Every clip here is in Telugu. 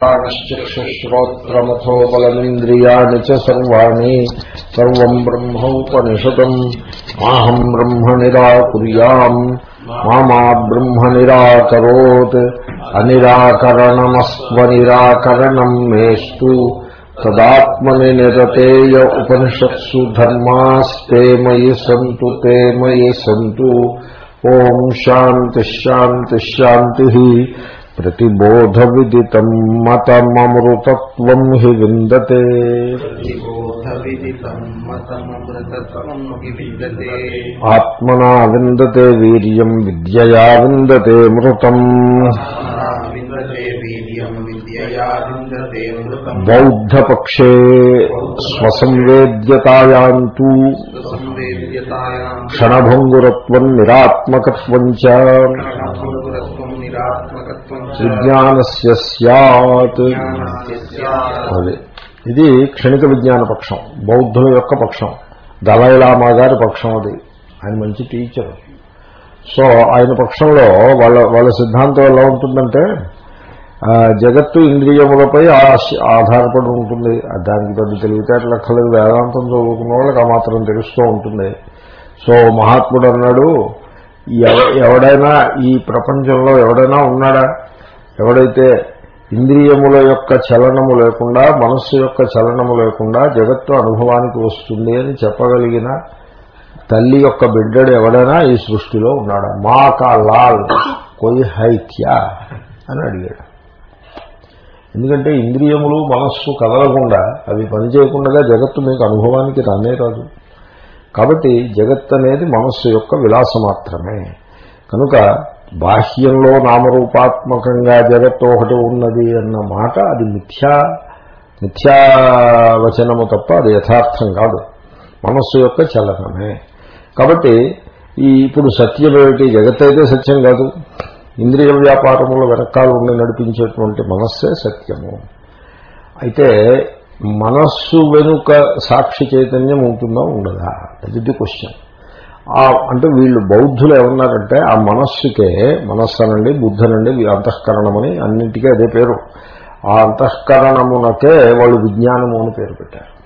ప్రాణశ్చక్షుశ్రోత్రమథో బలమింద్రియాణి సర్వాణి సర్వం బ్రహ్మోపనిషదం మాహం బ్రహ్మ నిరాకుర్యాం మామా బ్రహ్మ నిరాకరోత్ అనిరాకరణమస్వ నిరాకరణం మేస్తు తదాత్మని నిరతేయ ఉపనిషత్సు ధర్మాస్తే మయి సంతు తే మయి సంతు ఓం శాంతిశాంతిశాంతి ప్రతిబోధ విదితం. మతమృతత్వం హి విందతే. ఆత్మనా విందతే వీర్యం విద్యయా విందతే మృతం. బౌద్ధపక్షే స్వసంవేద్యతాయాంతూ. క్షణభంగురత్వం నిరాత్మకత్వం చ. విజ్ఞానస్య స్యాత్. అది ఇది క్షణిక విజ్ఞాన పక్షం బౌద్ధుల యొక్క పక్షం దళైలామా గారి పక్షం అది. ఆయన మంచి టీచర్ సో ఆయన పక్షంలో వాళ్ళ వాళ్ళ సిద్ధాంతం ఎలా ఉంటుందంటే జగత్తు ఇంద్రియములపై ఆధారపడి ఉంటుంది. దానికి పెద్ద తెలివితేటలు అక్కర్లేదు వేదాంతం చదువుకున్న వాళ్ళకి ఆ మాత్రం తెలుస్తూ ఉంటుంది. సో మహాత్ముడు అన్నాడు ఎవడైనా ఈ ప్రపంచంలో ఎవడైనా ఉన్నాడా? ఎవడైతే ఇంద్రియముల యొక్క చలనము లేకుండా మనస్సు యొక్క చలనము లేకుండా జగత్తు అనుభవానికి వస్తుంది అని చెప్పగలిగిన తల్లి యొక్క బిడ్డడు ఎవడైనా ఈ సృష్టిలో ఉన్నాడు? మా కా లాల్ కొయి? హైక్యా అని అడిగాడు. ఎందుకంటే ఇంద్రియములు మనస్సు కదలకుండా అవి పనిచేయకుండా జగత్తు మీకు అనుభవానికి రానే రాదు. కాబట్టి జగత్ అనేది మనస్సు యొక్క విలాస మాత్రమే కనుక బాహ్యంలో నామరూపాత్మకంగా జగత్తు ఒకటి ఉన్నది అన్న మాట అది మిథ్యా మిథ్యావచనము తప్ప అది యథార్థం కాదు. మనస్సు యొక్క చలనమే. కాబట్టి ఈ ఇప్పుడు సత్యం ఏమిటి? జగత్ అయితే సత్యం కాదు. ఇంద్రియ వ్యాపారముల వెనకాల ఉండి నడిపించేటువంటి మనస్సే సత్యము. అయితే మనస్సు వెనుక సాక్షి చైతన్యం ఉంటుందా? ఉండదా? అది ది క్వశ్చన్ అంటే వీళ్ళు బౌద్ధులు ఏమన్నారంటే ఆ మనస్సుకే మనస్సునండి బుద్ధనండి అంతఃకరణమని అన్నింటికీ అదే పేరు. ఆ అంతఃకరణమునకే వాళ్ళు విజ్ఞానము అని పేరు పెట్టారు.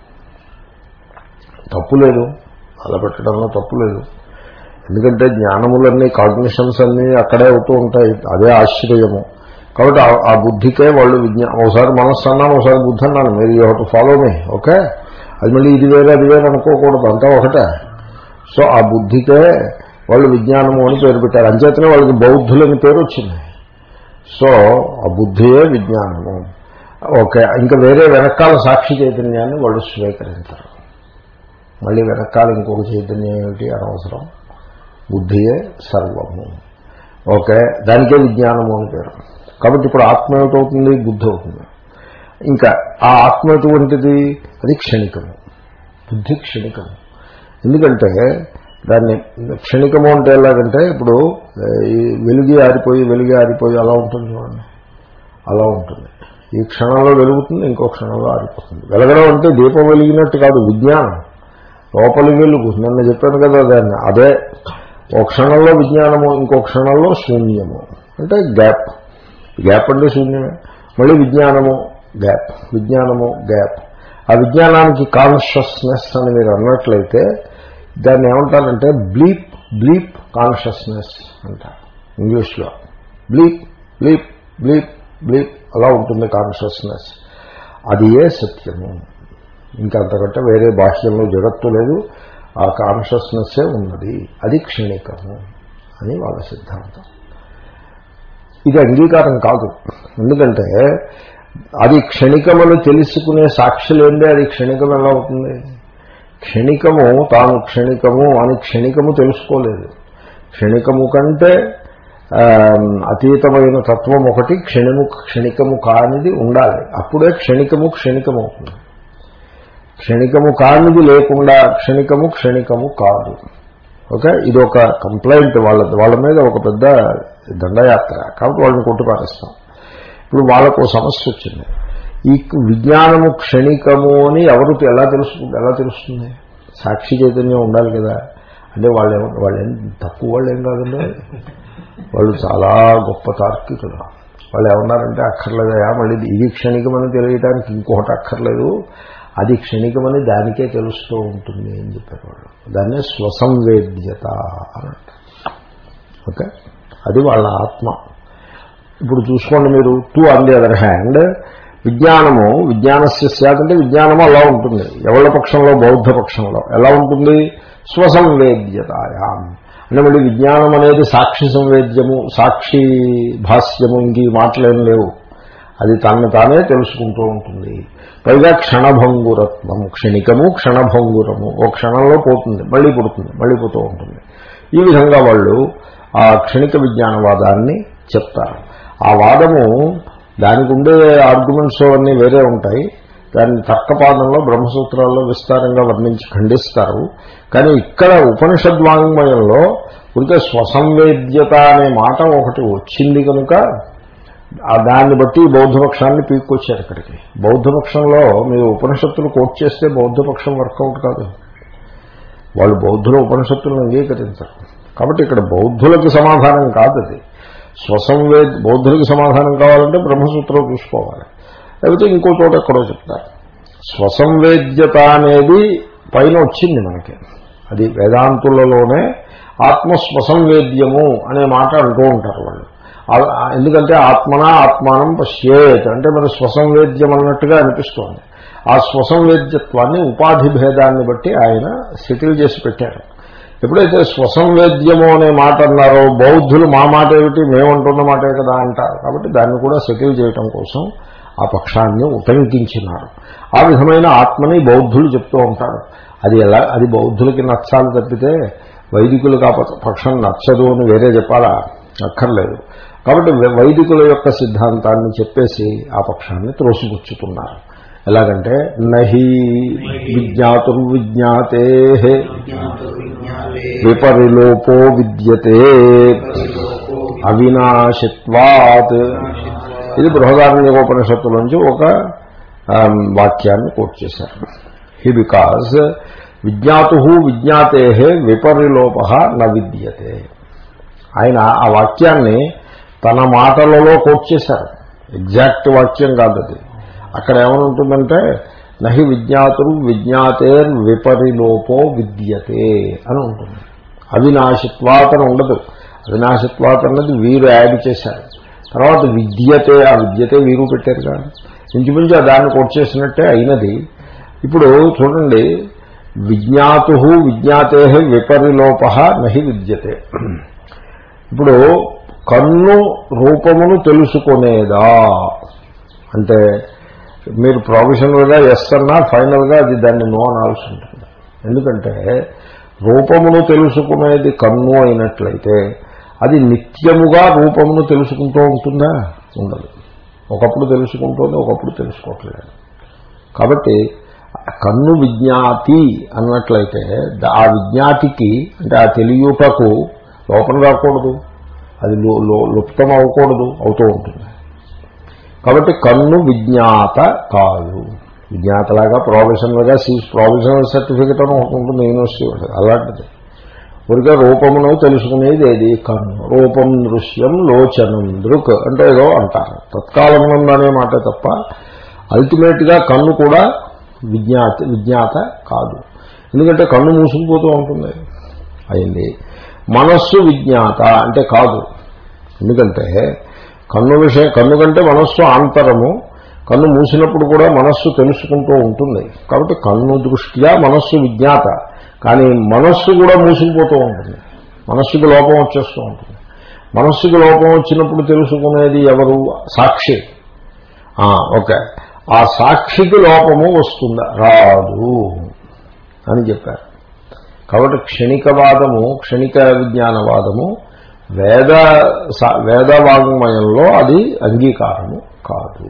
తప్పు లేదు. అలా పెట్టడంలో తప్పు లేదు. ఎందుకంటే జ్ఞానములన్నీ కాగ్నిషన్స్ అన్నీ అక్కడే అవుతూ ఉంటాయి. అదే ఆశ్చర్యము కాబట్టి ఆ బుద్ధికే వాళ్ళు విజ్ఞా ఒకసారి మనస్సు అన్నాను ఒకసారి బుద్ధి అన్నాను మీరు you to follow me okay? అది మళ్ళీ ఇది వేరే అది వేరే అనుకోకూడదు. అంతా ఒకటే. సో ఆ బుద్ధికే వాళ్ళు విజ్ఞానము అని పేరు పెట్టారు. అంచేతనే వాళ్ళకి బౌద్ధులని పేరు వచ్చింది. సో ఆ బుద్ధియే విజ్ఞానము. ఓకే ఇంకా వేరే వెనకాల సాక్షి చైతన్యాన్ని వాళ్ళు స్వీకరించరు. మళ్ళీ వెనకాల ఇంకొక చైతన్యం ఏమిటి అనవసరం? బుద్ధియే సర్వము. ఓకే దానికే విజ్ఞానము అని పేరు. కాబట్టి ఇప్పుడు ఆత్మ ఏమిటవుతుంది? బుద్ధి అవుతుంది. ఇంకా ఆ ఆత్మ ఎటువంటిది? అది క్షణికము. బుద్ధి క్షణికము. ఎందుకంటే దాన్ని క్షణికము అంటే ఎలాగంటే ఇప్పుడు వెలుగి ఆరిపోయి వెలుగి ఆరిపోయి అలా ఉంటుంది చూడండి. అలా ఉంటుంది. ఈ క్షణంలో వెలుగుతుంది ఇంకో క్షణంలో ఆరిపోతుంది. వెలగడం అంటే దీపం వెలిగినట్టు కాదు విజ్ఞానం. లోపలి వెలుగు. నిన్న చెప్పాను కదా దాన్ని. అదే ఒక క్షణంలో విజ్ఞానము ఇంకో క్షణంలో శూన్యము. అంటే గ్యాప్. గ్యాప్ అంటే శూన్యమే. మళ్ళీ విజ్ఞానము గ్యాప్. విజ్ఞానము గ్యాప్. ఆ విజ్ఞానానికి కాన్షియస్నెస్ అని మీరు అన్నట్లయితే దాన్ని ఏమంటారంటే బ్లీప్ బ్లీప్ కాన్షియస్నెస్ అంటారు. ఇంగ్లీష్లో బ్లీప్ బ్లీప్ బ్లీప్ బ్లీప్ అలా ఉంటుంది కాన్షియస్నెస్. అది ఏ సత్యము? ఇంకంతకంటే వేరే బాహ్యంలో జగత్తు లేదు ఆ కాన్షియస్నెస్సే ఉన్నది అది క్షణికము అని వాళ్ళ సిద్ధాంతం. ఇది అంగీకారం కాదు. ఎందుకంటే అది క్షణికమని తెలుసుకునే సాక్షి లేదే అది క్షణికం ఎలా అవుతుంది? క్షణికము తాను క్షణికము అని క్షణికము తెలుసుకోలేదు. క్షణికము కంటే అతీతమైన తత్వం ఒకటి క్షణము క్షణికము కానిది ఉండాలి. అప్పుడే క్షణికము క్షణికము అవుతుంది. క్షణికము కానిది లేకుండా క్షణికము క్షణికము కాదు. ఓకే? ఇది ఒక కంప్లైంట్ వాళ్ళ వాళ్ళ మీద ఒక పెద్ద దండయాత్ర. కాబట్టి వాళ్ళని కొట్టుపారేస్తాం ఇప్పుడు వాళ్ళకు సమస్య వచ్చింది. ఈ విజ్ఞానము క్షణికము అని ఎవరు ఎలా తెలుస్తుంది? ఎలా తెలుస్తుంది? సాక్షి చైతన్యం ఉండాలి కదా. అంటే వాళ్ళు వాళ్ళు ఏం తక్కువ వాళ్ళు ఏం కాదండి. వాళ్ళు చాలా గొప్ప తార్కికులు. వాళ్ళు ఏమన్నారంటే అక్కర్లేదయా మళ్ళీ ఇది క్షణికమని తెలియటానికి ఇంకొకటి అక్కర్లేదు. అది క్షణికమని దానికే తెలుస్తూ ఉంటుంది అని చెప్పారు వాళ్ళు దాన్నే స్వసంవేద్యత అని ఓకే? అది వాళ్ళ ఆత్మ. ఇప్పుడు చూసుకోండి మీరు too on the other hand విజ్ఞానము విజ్ఞానస్య అంటే విజ్ఞానము అలా ఉంటుంది. ఎవళ్ళ పక్షంలో? బౌద్ధ పక్షంలో. ఎలా ఉంటుంది? స్వసంవేద్యతాయాం. అంటే మళ్ళీ విజ్ఞానం అనేది సాక్షి సంవేద్యము సాక్షి భాష్యము ఇంక ఈ మాటలేం లేవు. అది తనను తానే తెలుసుకుంటూ ఉంటుంది. పైగా క్షణభంగురత్వం క్షణికము క్షణభంగురము ఓ క్షణంలో పోతుంది మళ్ళీ పుడుతుంది మళ్ళీ పోతూ ఉంటుంది. ఈ విధంగా వాళ్ళు ఆ క్షణిక విజ్ఞానవాదాన్ని చెప్తారు. ఆ వాదము దానికి ఉండే ఆర్గ్యుమెంట్స్ అన్నీ వేరే ఉంటాయి. దాన్ని తర్కపాదంలో బ్రహ్మసూత్రాల్లో విస్తారంగా వర్ణించి ఖండిస్తారు. కానీ ఇక్కడ ఉపనిషద్వాంగ్మయంలో ఉంటే స్వసంవేద్యత అనే మాట ఒకటి వచ్చింది కనుక దాన్ని బట్టి బౌద్ధపక్షాన్ని పీక్కొచ్చారు ఇక్కడికి. బౌద్ధపక్షంలో మీరు ఉపనిషత్తులు కోట్ చేస్తే బౌద్ధపక్షం వర్కౌట్ కాదు. వాళ్ళు బౌద్ధుల ఉపనిషత్తులను అంగీకరించరు. కాబట్టి ఇక్కడ బౌద్ధులకు సమాధానం కాదు అది స్వసంవేద్ బౌద్ధులకి సమాధానం కావాలంటే బ్రహ్మసూత్రం చూసుకోవాలి. లేకపోతే ఇంకో చోట ఎక్కడో చెప్తారు. స్వసంవేద్యత అనేది పైన వచ్చింది మనకి. అది వేదాంతులలోనే ఆత్మస్వసంవేద్యము అనే మాట అంటూ ఉంటారు వాళ్ళు. ఎందుకంటే ఆత్మనా ఆత్మానం పశ్యేత్ అంటే మరి స్వసంవేద్యం అన్నట్టుగా అనిపిస్తోంది. ఆ స్వసంవేద్యత్వాన్ని ఉపాధి భేదాన్ని బట్టి ఆయన సెటిల్ చేసి పెట్టారు. ఎప్పుడైతే స్వసంవేద్యము అనే మాట అన్నారో బౌద్ధులు మా మాట ఏమిటి మేమంటున్న మాటే కదా అంటారు. కాబట్టి దాన్ని కూడా సెటిల్ చేయటం కోసం ఆ పక్షాన్ని ఉటంకించినారు ఆ విధమైన ఆత్మని బౌద్ధులు చెప్తూ ఉంటారు. అది ఎలా అది బౌద్ధులకి నచ్చాలి తప్పితే వైదికులకు ఆ పక్షం నచ్చదు అని వేరే చెప్పాలా? అక్కర్లేదు కాబట్టి వైదికుల యొక్క సిద్ధాంతాన్ని చెప్పేసి ఆ పక్షాన్ని త్రోసిపుచ్చుతున్నారు. ఎలాగంటే నహి విజ్ఞాతుర్విజ్ఞాతే విపరిలోపో విద్యతే. అవినాశిత్వాత్. ఇది బృహదారణ్యోపనిషత్తులోంచి ఒక వాక్యాన్ని కోట్ చేశారు. హి బికాజ్ విజ్ఞాతు విజ్ఞాతే విపరిలోప న విద్యతే. ఆయన ఆ వాక్యాన్ని తన మాటలలో కోట్ చేశారు. ఎగ్జాక్ట్ వాక్యం కాదు అది అక్కడ ఏమనుంటుందంటే నహి విజ్ఞాతురు విజ్ఞాతేర్ విపరిలోపో విద్యతే అని ఉంటుంది. అవినాశిత్వాతన ఉండదు. అవినాశిత్వాత అన్నది వీరు యాడ్ చేశారు. తర్వాత విద్యతే ఆ విద్యతే వీరు పెట్టారు కానీ ఇంచుమించు దాన్ని కోట్ చేసినట్టే అయినది. ఇప్పుడు చూడండి విజ్ఞాతు విజ్ఞాతే విపరిలోప నహి విద్యతే. ఇప్పుడు కన్ను రూపమును తెలుసుకునేదా? అంటే మీరు ప్రొఫెషనల్గా ఎస్ అన్నా ఫైనల్గా అది దాన్ని నో అనాల్సి ఉంటుంది. ఎందుకంటే రూపమును తెలుసుకునేది కన్ను అయినట్లయితే అది నిత్యముగా రూపమును తెలుసుకుంటూ ఉంటుందా? ఉండదు. ఒకప్పుడు తెలుసుకుంటుంది ఒకప్పుడు తెలుసుకోవట్లేదు. కాబట్టి కన్ను విజ్ఞాతి అన్నట్లయితే ఆ విజ్ఞాతికి అంటే ఆ తెలియటకు లోపం రాకూడదు. అది లుప్తం అవ్వకూడదు అవుతూ ఉంటుంది. కాబట్టి కన్ను విజ్ఞాత కాదు. విజ్ఞాతలాగా ప్రొఫెషనల్గా సీ ప్రొఫెషనల్ సర్టిఫికెట్ అని ఒకటి ఉంటుంది యూనివర్సిటీ అలాంటిది. ఊరిగా రూపమును తెలుసుకునేది ఏది? కన్ను. రూపం దృశ్యం లోచనం దృక్ అంటే ఏదో అంటారు. తత్కాలం మాట తప్ప అల్టిమేట్గా కన్ను కూడా విజ్ఞాత విజ్ఞాత కాదు. ఎందుకంటే కన్ను మూసుకుపోతూ ఉంటుంది. అయింది. మనస్సు విజ్ఞాత అంటే కాదు. ఎందుకంటే కన్ను విషయం కన్ను కంటే మనస్సు ఆంతరము కన్ను మూసినప్పుడు కూడా మనస్సు తెలుసుకుంటూ ఉంటుంది. కాబట్టి కన్ను దృష్ట్యా మనస్సు విజ్ఞాత. కానీ మనస్సు కూడా మూసుకుపోతూ ఉంటుంది. మనస్సుకి లోపం వచ్చేస్తూ ఉంటుంది. మనస్సుకి లోపం వచ్చినప్పుడు తెలుసుకునేది ఎవరు? సాక్షి. ఓకే. ఆ సాక్షికి లోపము వస్తుందా? రాదు అని చెప్పారు. కాబట్టి క్షణికవాదము క్షణిక విజ్ఞానవాదము వేద వేదవాంగ్మయంలో అది అంగీకారము కాదు.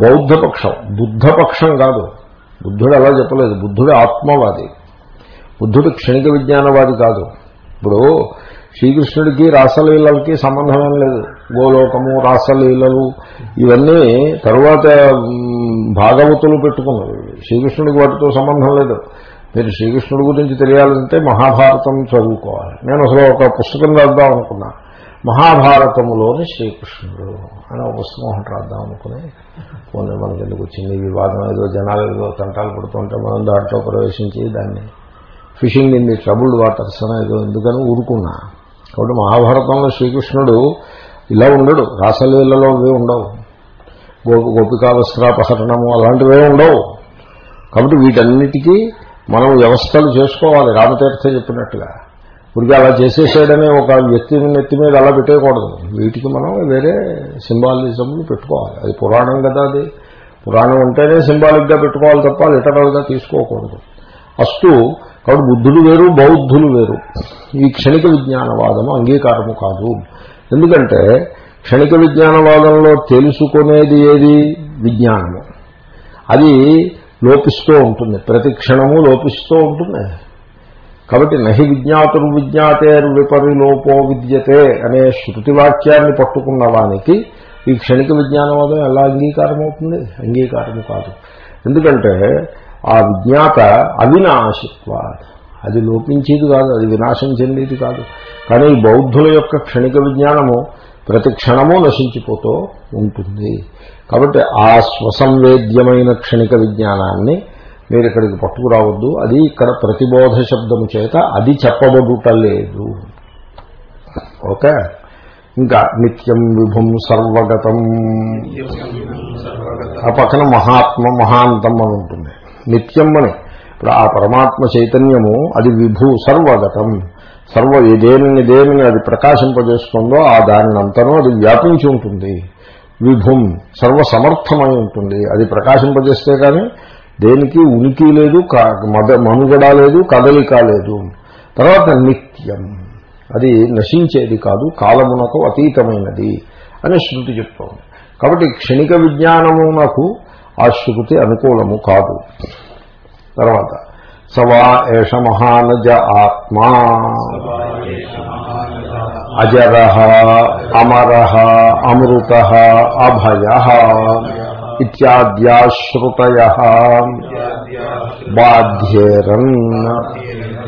బౌద్ధపక్షం బుద్ధపక్షం కాదు. బుద్ధుడు అలా చెప్పలేదు? బుద్ధుడు ఆత్మవాది. బుద్ధుడు క్షణిక విజ్ఞానవాది కాదు. ఇప్పుడు శ్రీకృష్ణుడికి రాసలీలకి సంబంధమేం లేదు. గోలోకము రాసలీలలు ఇవన్నీ తరువాత భాగవతులు పెట్టుకున్నవి శ్రీకృష్ణుడికి వాటితో సంబంధం లేదు. మీరు శ్రీకృష్ణుడి గురించి తెలియాలంటే మహాభారతం చదువుకోవాలి. నేను అసలు ఒక పుస్తకం రాద్దాం అనుకున్నా. మహాభారతములోని శ్రీకృష్ణుడు అని ఒక పుస్తకం ఒకటి రాద్దాం అనుకుని పోనీ మనకి ఎందుకు వచ్చింది వివాదం ఏదో జనాలు ఏదో తంటాలు పడుతుంటే మనం దాంట్లో ప్రవేశించి దాన్ని fishing in the troubled waters అని ఏదో ఎందుకని ఊరుకున్నా. కాబట్టి మహాభారతంలో శ్రీకృష్ణుడు ఇలా ఉండడు. రాసలీలలో ఇవే ఉండవు. గోపి గోపికావస్త్రాపహరణము అలాంటివే ఉండవు. కాబట్టి వీటన్నిటికీ మనం వ్యవస్థలు చేసుకోవాలి. రామతీర్థ చెప్పినట్టుగా. ఇప్పుడు అలా చేసేసాడనే ఒక వ్యక్తి నెత్తి మీద అలా పెట్టేయకూడదు. వీటికి మనం వేరే సింబాలిజంలు పెట్టుకోవాలి. అది పురాణం కదా అది. పురాణం ఉంటేనే సింబాలిక్గా పెట్టుకోవాలి తప్ప లిటరల్గా తీసుకోకూడదు. అస్తు కాబట్టి బుద్ధులు వేరు బౌద్ధులు వేరు. ఈ క్షణిక విజ్ఞానవాదము అంగీకారము కాదు. ఎందుకంటే క్షణిక విజ్ఞానవాదంలో తెలుసుకునేది ఏది? విజ్ఞానము. అది లోపిస్తూ ఉంటుంది. ప్రతి క్షణము లోపిస్తూ ఉంటుంది. కాబట్టి నహి విజ్ఞాతురు విజ్ఞాతేరు విపరిలోపో విద్యతే అనే శృతి వాక్యాన్ని పట్టుకున్న వానికి ఈ క్షణిక విజ్ఞానవాదం ఎలా అంగీకారం అవుతుంది అంగీకారము కాదు. ఎందుకంటే ఆ విజ్ఞాత అవినాశిత్వ అది లోపించేది కాదు అది వినాశం చెందేది కాదు. కానీ బౌద్ధుల యొక్క క్షణిక విజ్ఞానము ప్రతి క్షణము నశించిపోతూ ఉంటుంది. కాబట్టి ఆ స్వసంవేద్యమైన క్షణిక విజ్ఞానాన్ని మీరు ఇక్కడికి పట్టుకురావద్దు. అది ఇక్కడ ప్రతిబోధ శబ్దము చేత అది చెప్పబడుట లేదు. ఓకే? ఇంకా నిత్యం విభుం సర్వగతం. ఆ పక్కన మహాత్మ మహాంతం అని ఉంటుంది. నిత్యం అని. ఇప్పుడు ఆ పరమాత్మ చైతన్యము అది విభు సర్వగతం. సర్వ దేనిని దేనిని అది ప్రకాశింపజేస్తుందో ఆ దానినంతనూ అది వ్యాపించి ఉంటుంది. విభుం సర్వసమర్థమై ఉంటుంది. అది ప్రకాశింపజేస్తే కానీ దేనికి ఉనికి లేదు మద మనుగడ లేదు కదలిక లేదు. తర్వాత నిత్యం. అది నశించేది కాదు కాలమునకు అతీతమైనది అని శృతి చెప్తోంది. కాబట్టి క్షణిక విజ్ఞానమునకు ఆ శృతి అనుకూలము కాదు. తర్వాత సవా ఏష మహానజ ఆత్మా అజర అమర అమృత అభయ ఇత్యాద్యాశ్రుతయ బాధ్యేరన్.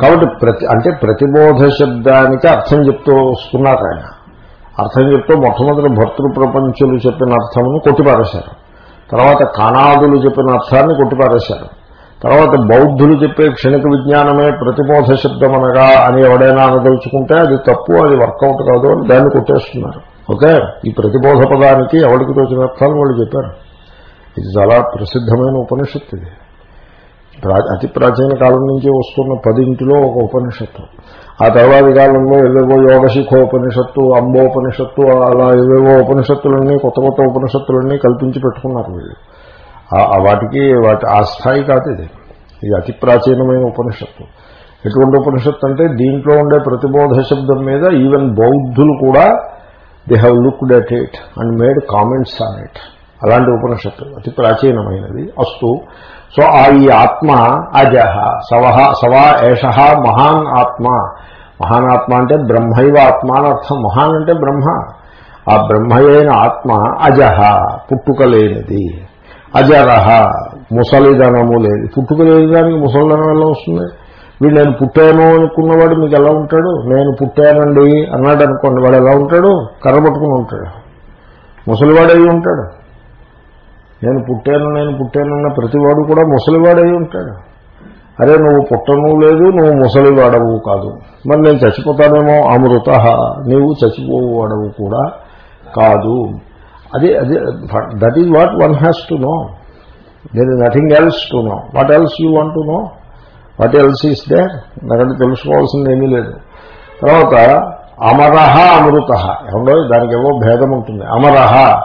కాబట్టి ప్రతి అంటే ప్రతిబోధ శబ్దానికి అర్థం చెప్తూ వస్తున్నారు ఆయన. అర్థం చెప్తూ మొట్టమొదటి భర్తృ ప్రపంచులు చెప్పిన అర్థమును కొట్టిపారేశారు. తర్వాత కానాదులు చెప్పిన అర్థాన్ని కొట్టిపారేశారు. తర్వాత బౌద్ధులు చెప్పే క్షణిక విజ్ఞానమే ప్రతిబోధ శబ్దం అనగా అని ఎవడైనా అనదలుచుకుంటే అది తప్పు అది వర్కౌట్ కాదు అని దాన్ని కొట్టేస్తున్నారు. ఓకే? ఈ ప్రతిబోధ పదానికి ఎవరికి తోచిన అర్థాలు వాళ్ళు చెప్పారు. ఇది చాలా ప్రసిద్ధమైన ఉపనిషత్తు ఇది. అతి ప్రాచీన కాలం నుంచి వస్తున్న పదింటిలో ఒక ఉపనిషత్తు. ఆ తర్వాతి కాలంలో ఏవేవో యోగశిఖోపనిషత్తు అంబోపనిషత్తు అలా ఏవేవో ఉపనిషత్తులన్నీ కొత్త కొత్త ఉపనిషత్తులన్నీ కల్పించి పెట్టుకున్నారు వీళ్ళు. వాటికి వాటి ఆ స్థాయి కాదు ఇది. ఇది అతి ప్రాచీనమైన ఉపనిషత్తు. ఎటువంటి ఉపనిషత్తు అంటే దీంట్లో ఉండే ప్రతిబోధ శబ్దం మీద ఈవెన్ బౌద్ధులు కూడా they have looked at it and made comments on it. అలాంటి ఉపనిషత్తు అతి ప్రాచీనమైనది అస్తు. సో ఆ ఈ ఆత్మ అజహ సవహ సవా ఏష మహాన్ ఆత్మ. మహాన్ ఆత్మ అంటే బ్రహ్మైవ ఆత్మ అని అర్థం. మహాన్ అంటే బ్రహ్మ. ఆ బ్రహ్మయైన ఆత్మ అజహ పుట్టుకలేనిది అజరహ ముసలిధనము లేదు. పుట్టుక లేని దానికి ముసలిధనం ఎలా వస్తుంది? వీడు నేను పుట్టాను అనుకున్నవాడు మీకు ఎలా ఉంటాడు? నేను పుట్టానండి అన్నాడు అనుకోండి వాడు ఎలా ఉంటాడు? కర్ర పట్టుకుని ఉంటాడు. ముసలివాడై ఉంటాడు. నేను పుట్టాను నేను పుట్టానన్న ప్రతివాడు కూడా ముసలివాడై ఉంటాడు. అరే నువ్వు పుట్టను లేదు నువ్వు ముసలివాడవు కాదు. మరి నేను చచ్చిపోతానేమో అమృత నీవు చచ్చిపోవాడవు కూడా కాదు. అది అది that is what one has to know there is nothing else to know what else you want to know what else is there నాకంటే తెలుసుకోవాల్సింది ఏమీ లేదు. తర్వాత అమరహ అమృత. ఏమండో? దానికి ఏవో భేదం ఉంటుంది. అమరహ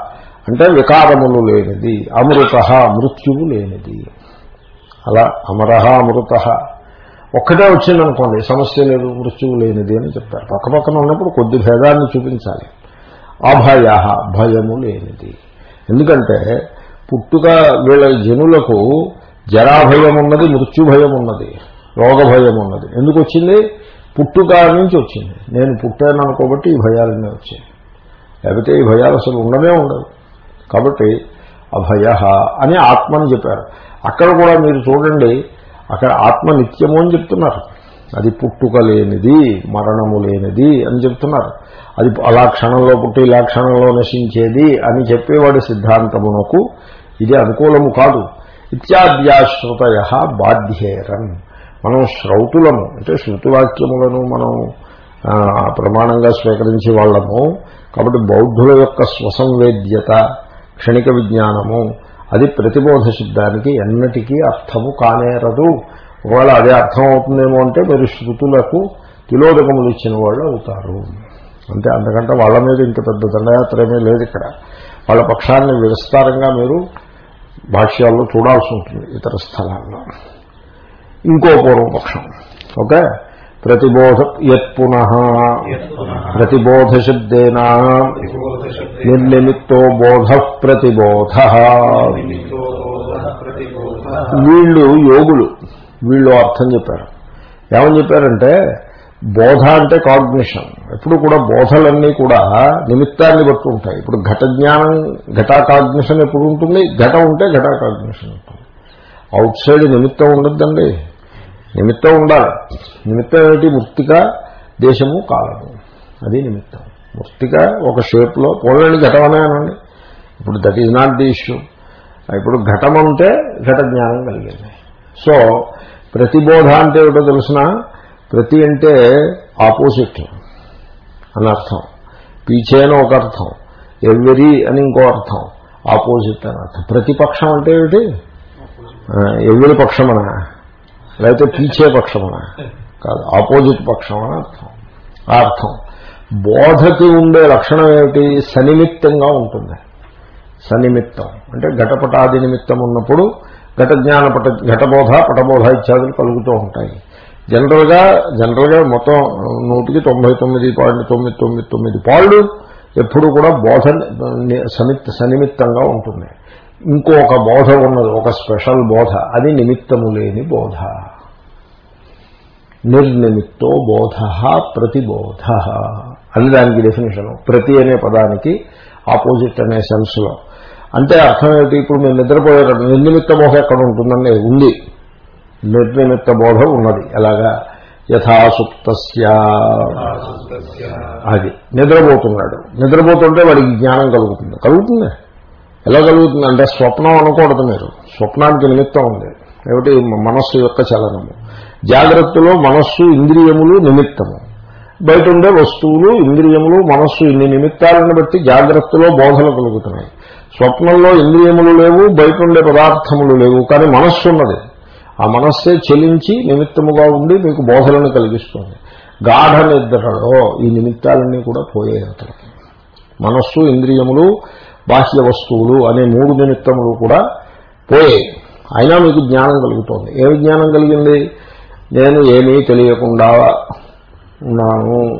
అంటే వికారములు లేనిది. అమృత మృత్యువు లేనిది. అలా అమరహ అమృత. ఒక్కటే వచ్చిందనుకోండి సమస్య లేదు మృత్యువు లేనిది అని చెప్తారు. పక్క పక్కన ఉన్నప్పుడు కొద్ది భేదాన్ని చూపించాలి. అభయ భయము లేనిది. ఎందుకంటే పుట్టుక వీళ్ళ జనులకు జరాభయం ఉన్నది మృత్యుభయం ఉన్నది రోగభయం ఉన్నది ఎందుకు వచ్చింది పుట్టుక నుంచి వచ్చింది. నేను పుట్టాను అనుకోబట్టి ఈ భయాలన్నీ వచ్చాయి. లేకపోతే ఈ భయాలు అసలు ఉండనే ఉండదు కాబట్టి అభయ అని ఆత్మని చెప్పారు. అక్కడ కూడా మీరు చూడండి అక్కడ ఆత్మ నిత్యము అని చెప్తున్నారు. అది పుట్టుక లేనిది మరణము లేనిది అని చెప్తున్నారు. అది అలా క్షణంలో పుట్టి ఇలా క్షణంలో నశించేది అని చెప్పేవాడి సిద్ధాంతమునకు ఇది అనుకూలము కాదు. ఇత్యాద్యాశ్రుతయ బాధ్యేరన్. మనం శ్రౌతులము అంటే శృతివాక్యములను మనం ప్రమాణంగా స్వీకరించి వాళ్ళము. కాబట్టి బౌద్ధుల యొక్క స్వసంవేద్యత క్షణిక విజ్ఞానము అది ప్రతిబోధ శబ్దానికి ఎన్నటికీ అర్థము కానేరదు. ఒకవేళ అదే అర్థం అవుతుందేమో అంటే మీరు శృతులకు తిలోదకములు ఇచ్చిన వాళ్ళు అవుతారు. అంటే అంతకంటే వాళ్ళ మీద ఇంత పెద్ద దండయాత్రమే లేదు ఇక్కడ. వాళ్ళ పక్షాన్ని విస్తారంగా మీరు భాష్యాల్లో చూడాల్సి ఉంటుంది ఇతర స్థలాల్లో. ఇంకో పూర్వపక్షం ఓకే? ప్రతిబోధ యత్ పునః. ప్రతిబోధ శబ్దేన నిర్నిమిత్తో బోధ ప్రతిబోధ. వీళ్ళు యోగులు. వీళ్ళు అర్థం చెప్పారు. ఏమని చెప్పారంటే బోధ అంటే కాగ్నిషన్. ఎప్పుడు కూడా బోధలన్నీ కూడా నిమిత్తాన్ని బట్టి ఉంటాయి. ఇప్పుడు ఘట జ్ఞానం ఘటా కాగ్నిషన్ ఎప్పుడు ఉంటుంది? ఘట ఉంటే ఘటా కాగ్నిషన్ ఉంటుంది. అవుట్ సైడ్ నిమిత్తం ఉండద్దండి. నిమిత్తం ఉండాలి. నిమిత్తం ఏమిటి? మృతిక దేశము కాలము. అది నిమిత్తం. మృతిక ఒక షేప్లో పోలేని ఘటమనే అనండి. ఇప్పుడు that is not the issue. ఇప్పుడు ఘటం అంటే ఘట జ్ఞానం కలిగింది. సో ప్రతిబోధ అంటే ఏమిటో తెలిసిన ప్రతి అంటే ఆపోజిట్ అని అర్థం. పీచే అని ఒక అర్థం. ఎవరి అని ఇంకో అర్థం. ఆపోజిట్ అని అర్థం. ప్రతిపక్షం అంటే ఏమిటి? ఎవరి పక్షమనా లేకపోతే పీచే పక్షమనా కాదు ఆపోజిట్ పక్షం అని అర్థం. ఆ అర్థం. బోధకి ఉండే లక్షణం ఏమిటి? సనిమిత్తంగా ఉంటుంది. సనిమిత్తం అంటే ఘటపటాది నిమిత్తం ఉన్నప్పుడు ఘట జ్ఞాన పట ఘటబోధ పటబోధ ఇత్యాదులు కలుగుతూ ఉంటాయి. జనరల్గా జనరల్గా మొత్తం నూటికి తొంభై తొమ్మిది పాయింట్ తొమ్మిది తొమ్మిది తొమ్మిది పాళ్ళు ఎప్పుడు కూడా బోధ సమిత్ సనిమిత్తంగా ఉంటుంది. ఇంకొక బోధ ఉన్నది ఒక స్పెషల్ బోధ అది నిమిత్తము లేని బోధ. నిర్నిమిత్తో బోధ ప్రతిబోధ. అని దానికి డెఫినేషన్ ప్రతి అనే పదానికి ఆపోజిట్ అనే సెన్స్లో అంటే అర్థం ఏమిటి? ఇప్పుడు మీరు నిద్రపోయారు నిర్నిమిత్త బోధ ఎక్కడ ఉంటుందని ఉంది. నిర్నిమిత్త బోధ ఉన్నది. ఎలాగా? యథాసుప్త అది. నిద్రపోతున్నాడు. నిద్రపోతుంటే వాడికి జ్ఞానం కలుగుతుంది. కలుగుతుంది? ఎలా కలుగుతుంది? అంటే స్వప్నం అనకూడదు మీరు. స్వప్నానికి నిమిత్తం ఉంది. ఏమిటి? మనస్సు యొక్క చలనము. జాగ్రత్తలో మనస్సు ఇంద్రియములు నిమిత్తము. బయట ఉండే వస్తువులు ఇంద్రియములు మనస్సు ఇన్ని నిమిత్తాలను బట్టి జాగ్రత్తలో బోధలు కలుగుతున్నాయి. స్వప్నంలో ఇంద్రియములు లేవు బయట ఉండే పదార్థములు లేవు కానీ మనస్సు ఉన్నది. ఆ మనస్సే చెలించి నిమిత్తముగా ఉండి మీకు బోధలను కలిగిస్తుంది. గాఢ నిద్రలో ఈ నిమిత్తాలన్నీ కూడా పోయే అతనికి మనస్సు ఇంద్రియములు బాహ్య వస్తువులు అనే మూడు నిమిత్తములు కూడా పోయే. అయినా మీకు జ్ఞానం కలుగుతోంది. ఏమి జ్ఞానం కలిగింది? నేను ఏమీ తెలియకుండా ఉన్నాను.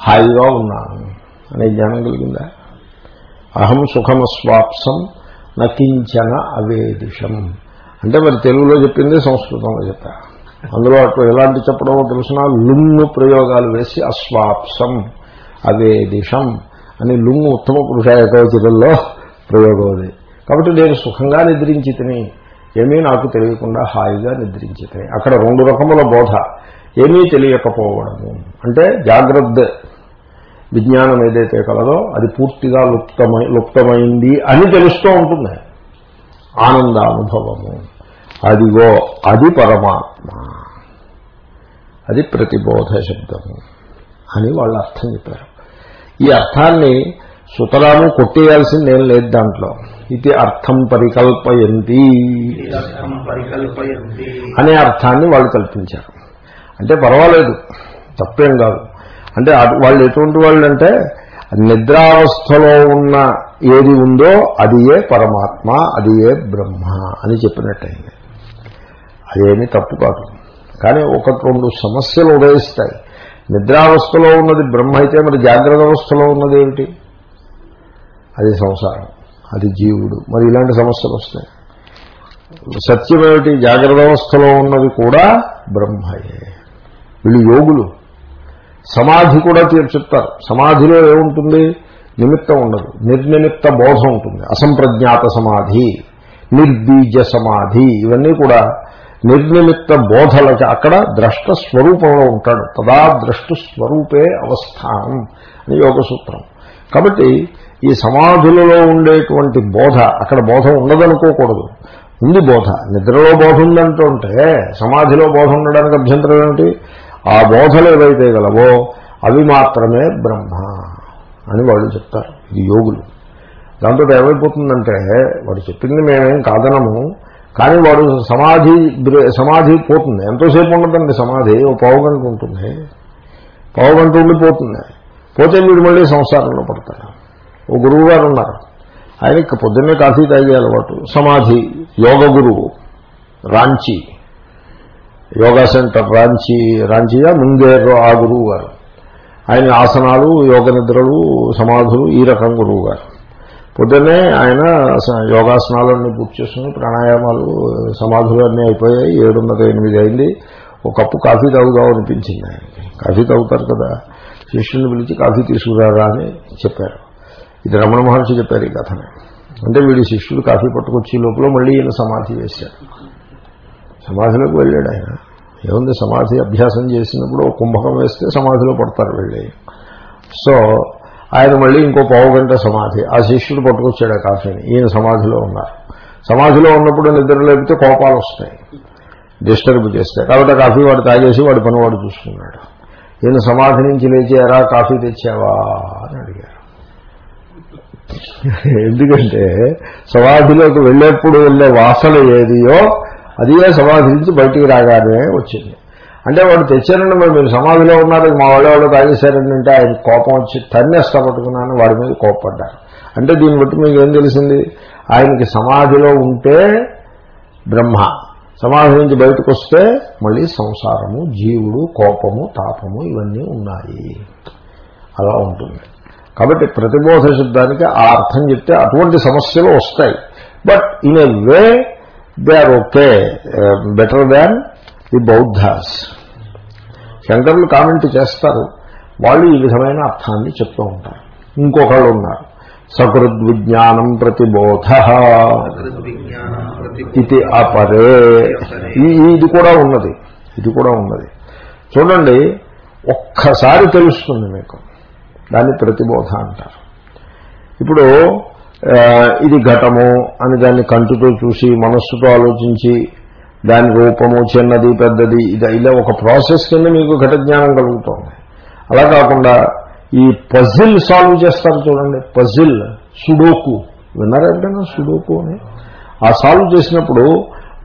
హాయిగా ఉన్నాను. అనే జ్ఞానం కలిగిందా? అహం సుఖమస్వాప్సం నకించన అవేదిషం. అంటే మరి తెలుగులో చెప్పింది సంస్కృతంలో చెప్పా. అందులో అటు ఎలాంటి చెప్పడమో తెలిసిన లుంగు ప్రయోగాలు వేసి అస్వాప్సం అవేదిషం అని లుంగు ఉత్తమ పురుష ఏకవచనంలో ప్రయోగం అది. కాబట్టి నేను సుఖంగా నిద్రించి తిని ఏమీ నాకు తెలియకుండా హాయిగా నిద్రించి తిని అక్కడ రెండు రకముల బోధ. ఏమీ తెలియకపోవడము. అంటే జాగ్రత్త విజ్ఞానం ఏదైతే కలదో అది పూర్తిగా లుప్తమై లుప్తమైంది అని తెలుస్తూ ఉంటుంది. ఆనందానుభవము. అదిగో అది పరమాత్మ. అది ప్రతిబోధ శబ్దము అని వాళ్ళు అర్థం చెప్పారు. ఈ అర్థాన్ని సుతరాము కొట్టేయాల్సింది లేదు దాంట్లో. ఇది అర్థం పరికల్పయంతి. అనే అర్థాన్ని వాళ్ళు కల్పించారు. అంటే పర్వాలేదు తప్పేం కాదు. అంటే వాళ్ళు ఎటువంటి వాళ్ళు అంటే నిద్రావస్థలో ఉన్న ఏది ఉందో అది ఏ పరమాత్మ అది ఏ బ్రహ్మ అని చెప్పినట్టయింది. అదేమీ తప్పు కాదు. కానీ ఒకటి రెండు సమస్యలు ఉదయిస్తాయి. నిద్రావస్థలో ఉన్నది బ్రహ్మ అయితే మరి జాగ్రత్త అవస్థలో ఉన్నది ఏమిటి? అది సంసారం. అది జీవుడు. మరి ఇలాంటి సమస్యలు వస్తాయి. సత్యమేమిటి జాగ్రత్త అవస్థలో ఉన్నది కూడా బ్రహ్మయే. వీళ్ళు యోగులు. సమాధి కూడా చెప్తారు సమాధిలో ఏముంటుంది? నిమిత్తం ఉండదు. నిర్నిమిత్త బోధ ఉంటుంది. అసంప్రజ్ఞాత సమాధి నిర్బీజ సమాధి ఇవన్నీ కూడా నిర్నిమిత్త బోధలకి అక్కడ ద్రష్ట స్వరూపంలో ఉంటాడు. తదా ద్రష్టు స్వరూపే అవస్థానం అని యోగ సూత్రం కాబట్టి ఈ సమాధులలో ఉండేటువంటి బోధ అక్కడ బోధ ఉండదనుకోకూడదు. ఉంది బోధ. నిద్రలో బోధ ఉందంటుంటే సమాధిలో బోధ ఉండడానికి అభ్యంతరం ఏమిటి? ఆ బోధలు ఏవైతే గలవో అవి మాత్రమే బ్రహ్మ అని వాళ్ళు చెప్తారు. ఇది యోగులు. దాంతో ఏమైపోతుందంటే వాడు చెప్పింది మేమేం కాదనము. కానీ వాడు సమాధి సమాధి పోతుంది. ఎంతోసేపు ఉండదండి సమాధి? ఓ పావు గంట ఉంటుంది. పావు గంట ఉండిపోతుంది పోతే వీడు మళ్ళీ సంసారంలో పడతాడు. ఓ గురువు గారు ఉన్నారు. ఆయనకి పొద్దున్నే కాఫీ తాగే అలవాటు. సమాధి యోగ గురువు రాంచీ. యోగా సెంటర్ రాంచీ రాంచీగా ముందేరు ఆ గురువు గారు. ఆయన ఆసనాలు యోగ నిద్రలు సమాధులు ఈ రకం గురువు గారు. పొద్దున్నే ఆయన యోగాసనాలన్నీ పూర్తి చేసుకుని ప్రాణాయామాలు సమాధులు అన్నీ అయిపోయాయి. ఏడున్నర ఎనిమిది అయింది. ఒక కప్పు కాఫీ తాగుదాం అనిపించింది ఆయనకి. కాఫీ తాగుతారు కదా. శిష్యుని పిలిచి కాఫీ తీసుకురారా అని చెప్పారు. ఇది రమణ మహర్షి చెప్పారు ఈ కథని. అంటే వీడి శిష్యుడు కాఫీ పట్టుకొచ్చి లోపల మళ్ళీ ఈయన సమాధి వేశాడు. సమాధిలోకి వెళ్ళాడు ఆయన. ఏముంది? సమాధి అభ్యాసం చేసినప్పుడు కుంభకం వేస్తే సమాధిలో పడతారు వెళ్ళి. సో ఆయన మళ్ళీ ఇంకో పావు గంట సమాధి. ఆ శిష్యుడు పట్టుకొచ్చాడు ఆ కాఫీని. ఈయన సమాధిలో ఉన్నారు. సమాధిలో ఉన్నప్పుడు నిద్ర లేపితే కోపాలు వస్తాయి. డిస్టర్బ్ చేస్తే. కాబట్టి కాఫీ వాడు తాగేసి వాడి పని వాడు చూసుకున్నాడు ఈయన సమాధి నుంచి లేచారా కాఫీ తెచ్చావా? అని అడిగారు. ఎందుకంటే సమాధిలోకి వెళ్ళేప్పుడు వెళ్ళే వాసన ఏదియో అదే సమాధి నుంచి బయటికి రాగానే వచ్చింది. అంటే వాడు తెచ్చారండి మరి మీరు సమాధిలో ఉన్నారు మా వాళ్ళ వాళ్ళు తాగేశారండి అంటే ఆయన కోపం వచ్చి తన్నేస్తా పట్టుకున్నాను వాడి మీద కోపడ్డారు. అంటే దీన్ని బట్టి మీకు ఏం తెలిసింది? ఆయనకి సమాధిలో ఉంటే బ్రహ్మ సమాధి నుంచి బయటకు వస్తే మళ్ళీ సంసారము జీవుడు కోపము తాపము ఇవన్నీ ఉన్నాయి. అలా ఉంటుంది. కాబట్టి ప్రతిబోధ శబ్దానికి ఆ అర్థం చెప్తే అటువంటి సమస్యలు వస్తాయి. But in a way they are okay better than the బౌద్ధాస్. శంకరులు కామెంట్ చేస్తారు వాళ్ళు ఈ విధమైన అర్థాన్ని చెప్తూ ఉంటారు. ఇంకొకళ్ళు ఉన్నారు. సకృద్విజ్ఞానం ప్రతిబోధ ఇది అపరే. ఇది కూడా ఉన్నది. ఇది కూడా ఉన్నది. చూడండి ఒక్కసారి తెలుస్తుంది మీకు. దాన్ని ప్రతిబోధ అంటారు. ఇప్పుడు ఇది ఘటము అని దాన్ని కంటితో చూసి మనస్సుతో ఆలోచించి దాని రూపము చిన్నది పెద్దది ఇది ఇలా ఒక ప్రాసెస్ కింద మీకు ఘటజ్ఞానం కలుగుతుంది. అలా కాకుండా ఈ పజిల్ సాల్వ్ చేస్తారు చూడండి. Puzzle sudoku. విన్నారా ఎప్పుడైనా సుడోకు అని? ఆ సాల్వ్ చేసినప్పుడు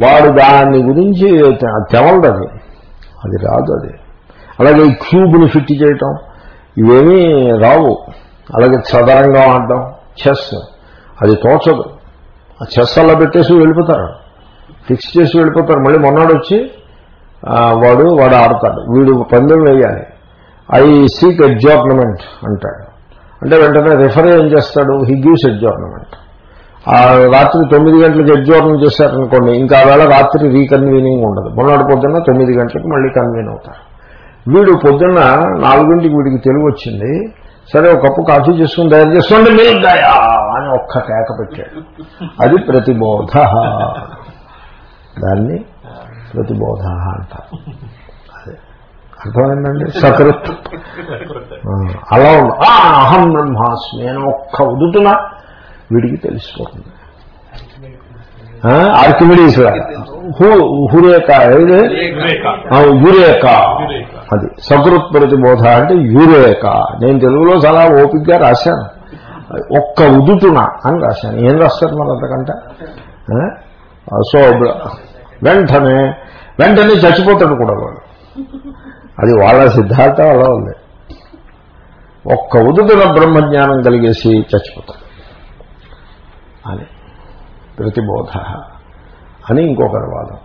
వాడు దాని గురించి తెవలదు అది. అది రాదు అది. అలాగే ఈ క్యూబ్ని ఫిట్ చేయటం ఇవేమీ రావు. అలాగే చదరంగా ఆడడం చెస్. అది తోచదు. ఆ చెస్ అలా పెట్టేసి వెళ్ళిపోతారు. ఫిక్స్ చేసి వెళ్ళిపోతారు. మళ్ళీ మొన్నాడు వచ్చి వాడు వాడు ఆడతాడు. వీడు పందెం వేయాలి. ఐ సీక్ ఎడ్జార్నమెంట్ అంటాడు. అంటే వెంటనే రిఫర్ ఏం చేస్తాడు? హీ గివ్స్ ఎడ్జార్నమెంట్ రాత్రి తొమ్మిది గంటలకు ఎడ్జార్నం చేశారనుకోండి ఇంకా వేళ రాత్రి రీకన్వీనింగ్ ఉండదు. మొన్నటి పొద్దున్న తొమ్మిది గంటలకు మళ్ళీ కన్వీన్ అవుతారు. వీడు పొద్దున్న నాలుగింటికి వీడికి తెలివి వచ్చింది. సరే ఒక కప్పు కాఫీ చేసుకుని తయారు చేసుకోండి మీరుగాయా అని ఒక్క కేక పెట్టాడు. అది ప్రతిబోధ. దాన్ని ప్రతిబోధ అంటారు. అదే. అర్థమైందండి? సకృత్. అలా ఉంది అహం బ్రహ్మాస్మి అని ఒక్క ఉదుటున వీడికి తెలిసిపోతుంది. ఆర్కిమిడీస్ హురేక యురేక. అది. సకృత్ ప్రతిబోధ అంటే యురేక. నేను తెలుగులో చాలా ఓపిక్గా రాశాను. ఒక్క ఉదుటున అని రాశాను. ఏం రాస్తారు మరి అంతకంటే? సో వెంటనే వెంటనే చచ్చిపోతాడు కూడా వాడు. అది వాళ్ళ సిద్ధాంతం అలా ఉంది. ఒక్క ఉదుటున బ్రహ్మజ్ఞానం కలిగేసి చచ్చిపోతాడు. అని. ప్రతిబోధ. అని ఇంకొకరి వాదం.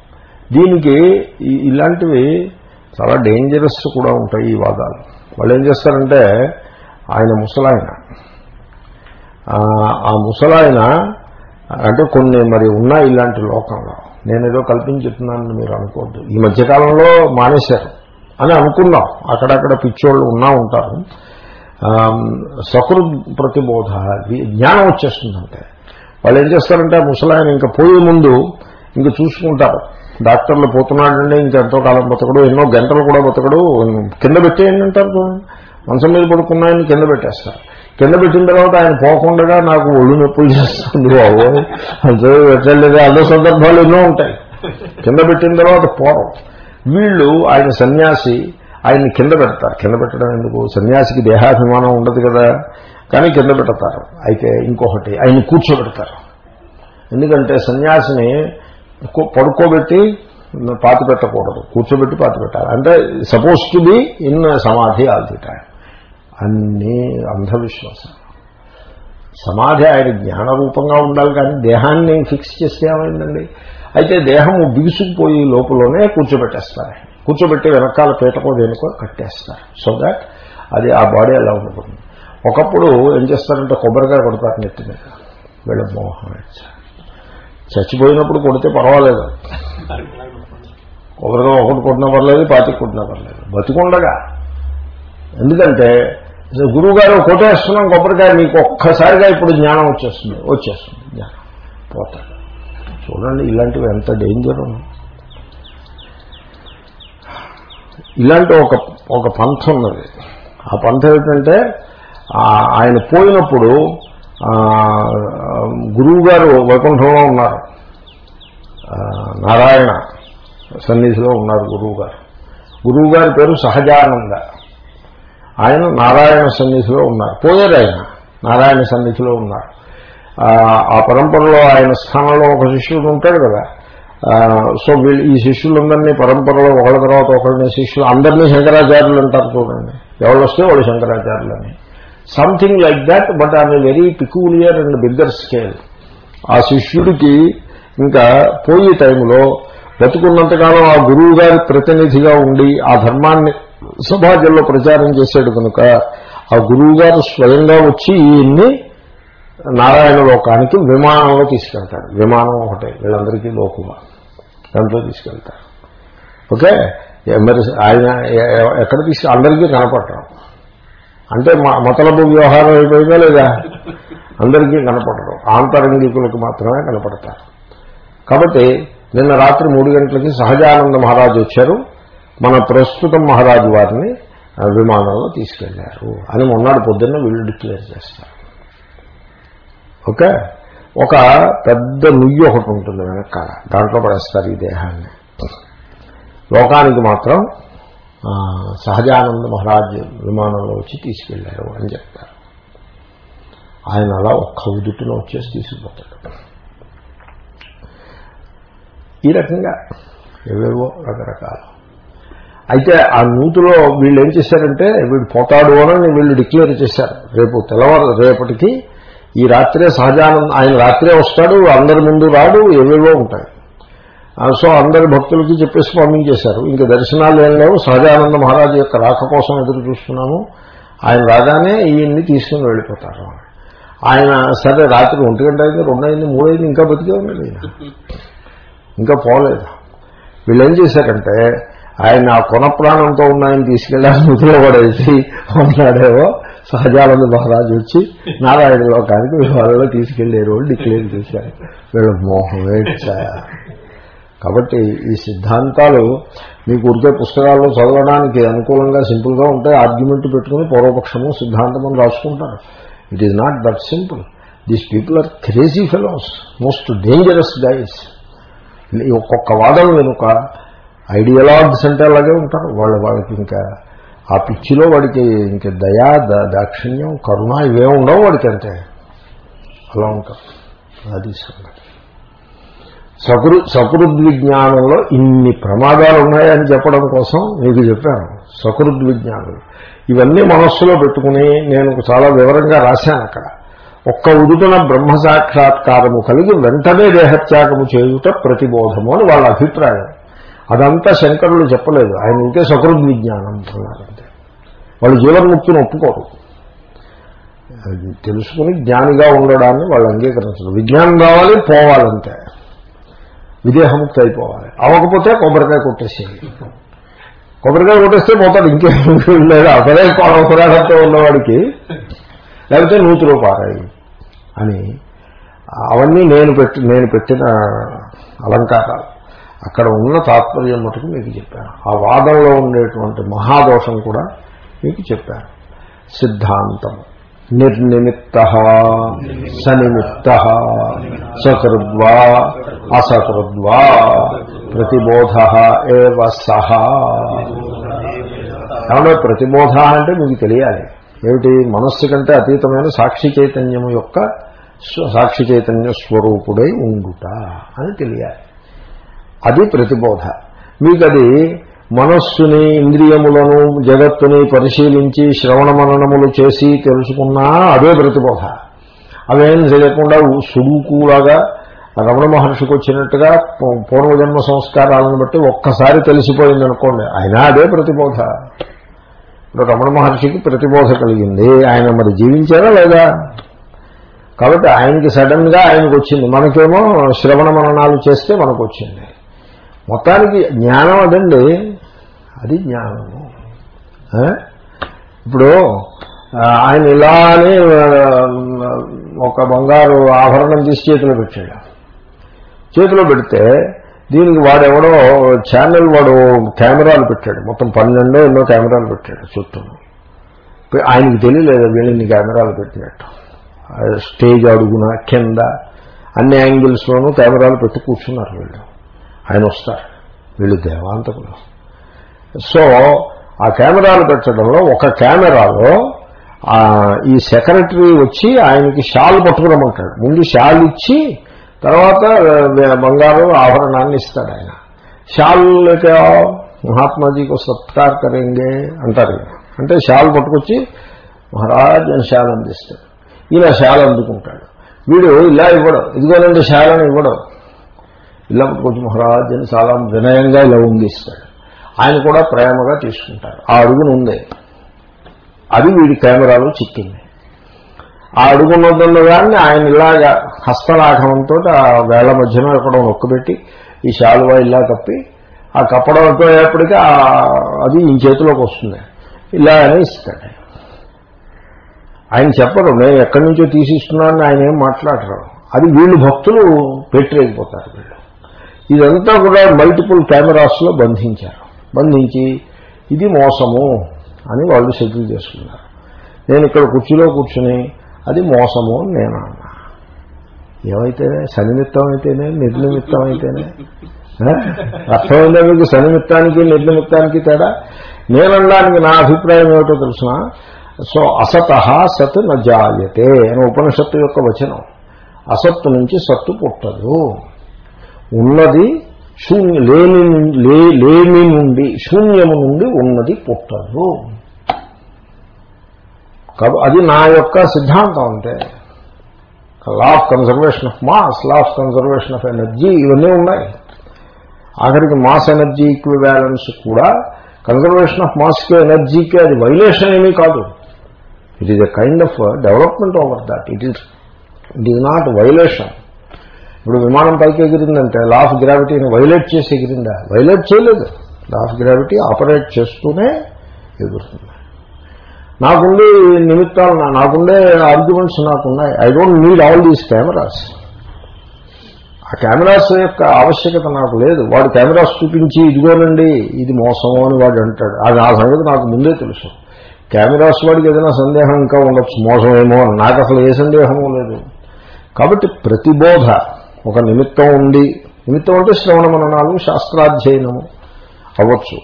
దీనికి ఇలాంటివి చాలా డేంజరస్ కూడా ఉంటాయి ఈ వాదాలు. వాళ్ళు ఏం చేస్తారంటే ఆయన ముసలాయన. ఆ ముసలాయన అంటే కొన్ని మరి ఉన్నాయి ఇలాంటి లోకంలో. నేను ఏదో కల్పించి చెప్తున్నానని మీరు అనుకోవద్దు. ఈ మధ్యకాలంలో మానేశారు అని అనుకున్నాం. అక్కడక్కడ పిచ్చోళ్ళు ఉన్నా ఉంటారు. సకృ ప్రతిబోధ జ్ఞానం వచ్చేస్తుందంటే. వాళ్ళు ఏం చేస్తారంటే ముసలాయన ఇంకా పోయే ముందు ఇంక చూసుకుంటారు. డాక్టర్లు పోతున్నాడంటే ఇంకెంతో కాలం బతకడు ఎన్నో గంటలు కూడా బతకడు కింద పెట్టేయండి అంటారు చూడండి. మంచం మీద పడుకున్నాయని కింద పెట్టేస్తారు. కింద పెట్టిన తర్వాత ఆయన పోకుండా నాకు ఒళ్ళు నొప్పులు చేస్తుంది బాబు. అంతే పెట్టలేదు. అదో సందర్భాలు ఎన్నో ఉంటాయి. కింద పెట్టిన తర్వాత పోరం. వీళ్ళు ఆయన సన్యాసి ఆయన్ని కింద పెడతారు. కింద పెట్టడం ఎందుకు? సన్యాసికి దేహాభిమానం ఉండదు కదా. కానీ కింద పెడతారు. అయితే ఇంకొకటి ఆయన కూర్చోబెడతారు. ఎందుకంటే సన్యాసిని పడుకోబెట్టి పాతి పెట్టకూడదు కూర్చోబెట్టి పాతి పెట్టాలి అంటే suppose to be in samadhi all the time అన్నీ అంధవిశ్వాసం. సమాధి ఆయన జ్ఞాన రూపంగా ఉండాలి కానీ దేహాన్ని ఫిక్స్ చేస్తే ఏమైందండి? అయితే దేహము బిగుసుకుపోయి లోపలనే కూర్చోబెట్టేస్తారు. కూర్చోబెట్టి వెనకాల పీటకో దేనికో కట్టేస్తారు. సో దాట్ అది ఆ బాడీ అలా ఉంటుంది ఒకప్పుడు ఏం చేస్తారంటే కొబ్బరికాయ కొడతారు నెత్తి మీద. వీళ్ళ మోహం చచ్చిపోయినప్పుడు కొడితే పర్వాలేదు. కొబ్బరికాయ ఒకటి కొట్టినా పర్లేదు పాతికి కొట్టినా పర్లేదు. బతికుండగా. ఎందుకంటే గురువు గారు కొట్టేస్తున్నాం కొబ్బరికాయ మీకు ఒక్కసారిగా ఇప్పుడు జ్ఞానం వచ్చేస్తుంది వచ్చేస్తుంది జ్ఞానం. పోతాడు చూడండి ఇలాంటివి ఎంత డేంజర్ ఇలాంటి ఒక ఒక పంథ ఉన్నది. ఆ పంథ ఏమిటంటే ఆయన పోయినప్పుడు గురువు గారు వైకుంఠంలో ఉన్నారు. నారాయణ సన్నిధిలో ఉన్నారు గురువు గారు గురువు గారి పేరు సహజానంద. ఆయన నారాయణ సన్నిధిలో ఉన్నారు. పోయారు ఆయన. నారాయణ సన్నిధిలో ఉన్నారు. ఆ, పరంపరలో ఆయన స్థానంలో ఒక శిష్యుడు ఉంటాడు కదా. సో వీళ్ళు ఈ శిష్యులందరినీ పరంపరలో ఒకళ్ళ తర్వాత ఒకళ్ళని శిష్యులు అందరినీ శంకరాచార్యులు అంటారు చూడండి. ఎవరు వస్తే వాళ్ళు శంకరాచార్యులు అని something like that but on very peculiar and bigger scale ఆ శిష్యుడికి ఇంకా పోయే టైంలో బతుకున్నంతకాలం ఆ గురువు గారి ప్రతినిధిగా ఉండి ఆ ధర్మాన్ని సమాజంలో ప్రచారం చేశాడు కనుక ఆ గురువు గారు స్వయంగా వచ్చి ఈయన్ని నారాయణ లోకానికి విమానంలో తీసుకెళ్తాడు. విమానం ఒకటే వీళ్ళందరికీ లోకుగా దాంట్లో తీసుకెళ్తారు ఓకే? మరి ఆయన ఎక్కడ తీసుకు అందరికీ కనపడటం. అంటే మ- మతలబు వ్యవహారం అయిపోయిందా లేదా? అందరికీ కనపడరు ఆంతరంగికులకు మాత్రమే కనపడతారు. కాబట్టి నిన్న రాత్రి మూడు గంటలకి సహజానంద మహారాజు వచ్చారు. మన ప్రస్తుతం మహారాజు వారిని విమానంలో తీసుకెళ్ళారు. అని మొన్నటి పొద్దున్న వీళ్ళు డిక్లేర్ చేస్తారు. ఓకే? ఒక పెద్ద నుయ్యి ఒకటి ఉంటుంది వెనకాల. దాంట్లో పడేస్తారు ఈ దేహాన్ని. లోకానికి మాత్రం సహజానంద మహారాజ్ విమానంలో వచ్చి తీసుకెళ్ళారు అని చెప్తారు. ఆయన అలా ఒక్క ఉదుటిన వచ్చేసి తీసుకుపోతాడు. ఈ రకంగా ఏవేవో రకరకాలు. అయితే ఆ నూతిలో వీళ్ళు ఏం చేశారంటే వీడు పోతాడు అని వీళ్ళు డిక్లేర్ చేశారు. రేపు తెల్లవారు రేపటికి ఈ రాత్రే సహజానంద ఆయన రాత్రే వస్తాడు అందరి ముందు రాడు ఏవేవో ఉంటాయి. సో అందరి భక్తులకి చెప్పేసి పంపించేశారు. ఇంకా దర్శనాలు ఏం లేవు. సహజానంద మహారాజు యొక్క రాక కోసం ఎదురు చూస్తున్నాము. ఆయన రాగానే ఈయన్ని తీసుకుని వెళ్ళిపోతారు. ఆయన సరే రాత్రి ఒంటి గంట అయింది రెండు అయింది మూడు అయింది ఇంకా బతికే ఉన్నాడు ఇంకా పోలేదు. వీళ్ళు ఏం చేశారంటే ఆయన ఆ కొన ప్రాణంతో ఉన్న ఆయన తీసుకెళ్ళి ఆ ఉన్నాడేవో సహజానంద మహారాజు వచ్చి నారాయణ లోకానికి వాళ్ళలో తీసుకెళ్ళేరు వాళ్ళు డిక్లేర్ చేశారు. వీళ్ళ మోహమే కాబట్టి ఈ సిద్ధాంతాలు మీకు ఉరికే పుస్తకాల్లో చదవడానికి అనుకూలంగా సింపుల్గా ఉంటాయి. ఆర్గ్యుమెంట్ పెట్టుకుని పూర్వపక్షము సిద్ధాంతం అని రాసుకుంటారు. It is not that simple these people are crazy fellows most dangerous guys ఒక్కొక్క వాదన వెనుక ఐడియలాగ్స్ అంటే అలాగే ఉంటారు. వాళ్ళ వాళ్ళకి ఇంకా ఆ పిచ్చిలో వాడికి ఇంక దయా దాక్షిణ్యం కరుణ ఇవే ఉండవు వాడికి అంతే. అలా ఉంటారు అది సంగతి. సకృ సకృద్విజ్ఞానంలో ఇన్ని ప్రమాదాలు ఉన్నాయని చెప్పడం కోసం మీకు చెప్పాను. సకృద్విజ్ఞానం. ఇవన్నీ మనస్సులో పెట్టుకుని నేను చాలా వివరంగా రాశాను అక్కడ. ఒక్క ఉదుటన బ్రహ్మ సాక్షాత్కారము కలిగి వెంటనే దేహత్యాగము చేయుట ప్రతిబోధము అని వాళ్ళ అభిప్రాయం. అదంతా శంకరులు చెప్పలేదు. ఆయన ఉంటే సకృద్విజ్ఞానం అన్నారంతే వాళ్ళు జీవన్ముక్తిని ఒప్పుకోరు. అది తెలుసుకుని జ్ఞానిగా ఉండడాన్ని వాళ్ళు అంగీకరించరు. విజ్ఞానం రావాలి పోవాలంతే. విదేహముక్తి అయిపోవాలి. అవ్వకపోతే కొబ్బరికాయ కొట్టేసేయాలి కొబ్బరికాయ కొట్టేస్తే పోతాడు. ఇంకేం లేదు. అసలే కొరాడంతో ఉన్నవాడికి లేకపోతే నూతులో పారాయి అని అవన్నీ నేను పెట్టి నేను పెట్టిన అలంకారాలు. అక్కడ ఉన్న తాత్పర్యం మటుకు మీకు చెప్పాను. ఆ వాదంలో ఉండేటువంటి మహాదోషం కూడా మీకు చెప్పాను. సిద్ధాంతం. నిర్నిమిత్త సనిమిత్త సకృద్వా అసకృద్వా ప్రతిబోధ ఏవ సహ. కాబట్టి ప్రతిబోధ అంటే మీకు తెలియాలి. ఏమిటి? మనస్సు కంటే అతీతమైన సాక్షి చైతన్యం యొక్క సాక్షి చైతన్య స్వరూపుడై ఉండుట అని తెలియాలి. అది ప్రతిబోధ. మీకు అది మనస్సుని ఇంద్రియములను జగత్తుని పరిశీలించి శ్రవణ మననములు చేసి తెలుసుకున్నా అదే ప్రతిబోధ. అవేం చేయకుండా సుడుకులాగా రమణ మహర్షికి వచ్చినట్టుగా పూర్వజన్మ సంస్కారాలను బట్టి ఒక్కసారి తెలిసిపోయింది అనుకోండి అయినా అదే ప్రతిబోధ. ఇప్పుడు రమణ మహర్షికి ప్రతిబోధ కలిగింది. ఆయన మరి జీవించారా లేదా? కాబట్టి ఆయనకి సడన్గా ఆయనకు వచ్చింది మనకేమో శ్రవణ మననాలు చేస్తే మనకు వచ్చింది మొత్తానికి జ్ఞానం అదండి. అది జ్ఞానము. ఇప్పుడు ఆయన ఇలానే ఒక బంగారు ఆభరణం తీసి చేతిలో పెట్టాడు. చేతిలో పెడితే దీనికి వాడెవడో ఛానల్ వాడు కెమెరాలు పెట్టాడు. మొత్తం పన్నెండో ఎన్నో కెమెరాలు పెట్టాడు చుట్టూ ఆయనకి తెలియలేదు వీళ్ళని కెమెరాలు పెట్టినట్టు. స్టేజ్ అడుగున కింద అన్ని యాంగిల్స్లోనూ కెమెరాలు పెట్టి కూర్చున్నారు వీళ్ళు. ఆయన వస్తారు. వీళ్ళు దేవాంతకులు. సో ఆ కెమెరాలు పెట్టడంలో ఒక కెమెరాలో ఈ సెక్రటరీ వచ్చి ఆయనకి షాల్ పట్టుకురమ్మంటాడు. ముందు షాల్ ఇచ్చి తర్వాత బంగారం ఆభరణాన్ని ఇస్తాడు ఆయన. షాల్ మహాత్మాజీకి సత్కార్ కరేంగే అంటారు. అంటే షాల్ పట్టుకొచ్చి మహారాజ్ అని షాల్ అందిస్తాడు. ఈయన షాల్ అందుకుంటాడు. వీడు ఇలా ఇవ్వడం. ఇదిగోనండి షాలని ఇవ్వడం. ఇలా పట్టుకొచ్చి మహారాజ్ అని చాలా వినయంగా ఇలా ఉంగిస్తాడు. ఆయన కూడా ప్రేమగా తీసుకుంటారు. ఆ అడుగును ఉంది. అది వీడి కెమెరాలో చిక్కింది. ఆ అడుగున్నదని ఆయన ఇలాగా హస్తలాఘవంతో ఆ వేళ్ళ మధ్యన ఎక్కడో నొక్కబెట్టి ఈ శాలువా ఇలా కప్పి ఆ కప్పడం అయిపోయేప్పటికీ అది ఈ చేతిలోకి వస్తుంది. ఇలా అని ఇస్తాడు. ఆయన. చెప్పరు నేను ఎక్కడి నుంచో తీసిస్తున్నానని ఆయన ఏం మాట్లాడరు. అది వీళ్ళు భక్తులు పెట్టలేకపోతారు. వీళ్ళు ఇదంతా కూడా మల్టిపుల్ కెమెరాస్లో బంధించారు. బంధించి ఇది మోసము అని వాళ్ళు సెటిల్ చేసుకున్నారు. నేను ఇక్కడ కుర్చీలో కూర్చుని అది మోసము అని నేను అన్నా. ఏమైతేనే సన్నిమిత్తం అయితేనే? నిర్నిమిత్తం అయితేనే? ఆ? అర్థమైందా మీకు? సన్నిమిత్తానికి నిర్నిమిత్తానికి తేడా? నేనడానికి నా అభిప్రాయం ఏమిటో తెలుసిన? సో అసత సత్ న అని ఉపనిషత్తు యొక్క వచనం. అసత్తు నుంచి సత్తు పుట్టదు. ఉన్నది శూన్య లేని లే- లేని నుండి శూన్యము నుండి ఉన్నది పుట్టదు. అది నా యొక్క సిద్ధాంతం అంటే. Law of conservation of mass law of conservation of energy ఇవన్నీ ఉన్నాయి. ఆఖరికి మాస్ ఎనర్జీ ఈక్వివాలెన్స్ కూడా కన్జర్వేషన్ ఆఫ్ మాస్కి ఎనర్జీకి అది వైలేషన్ ఏమీ కాదు. It is a kind of development over that it is it is not violation ఇప్పుడు విమానం పైకి ఎగిరిందంటే లా ఆఫ్ గ్రావిటీని వైలేట్ చేసి ఎగిరిందా? వైలేట్ చేయలేదు. లా ఆఫ్ గ్రావిటీ ఆపరేట్ చేస్తూనే ఎగురుతుంది. నాకుండే నిమిత్తాలు నా- నాకుండే arguments నాకున్నాయి. I don't need all these cameras ఆ కెమెరాస్ యొక్క ఆవశ్యకత నాకు లేదు. వాడు కెమెరాస్ చూపించి ఇదిగోనండి ఇది మోసము అని వాడు అంటాడు. అది ఆ సంగతి నాకు ముందే తెలుసు. కెమెరాస్ వాడికి ఏదైనా సందేహం ఇంకా ఉండొచ్చు. మోసమేమో అని. నాకు అసలు ఏ సందేహమూ లేదు. కాబట్టి ప్రతిబోధ ఒక నిమిత్తం ఉండి నిమిత్తం అంటే శ్రవణ మననాలు శాస్త్రాధ్యయనము అవ్వచ్చు.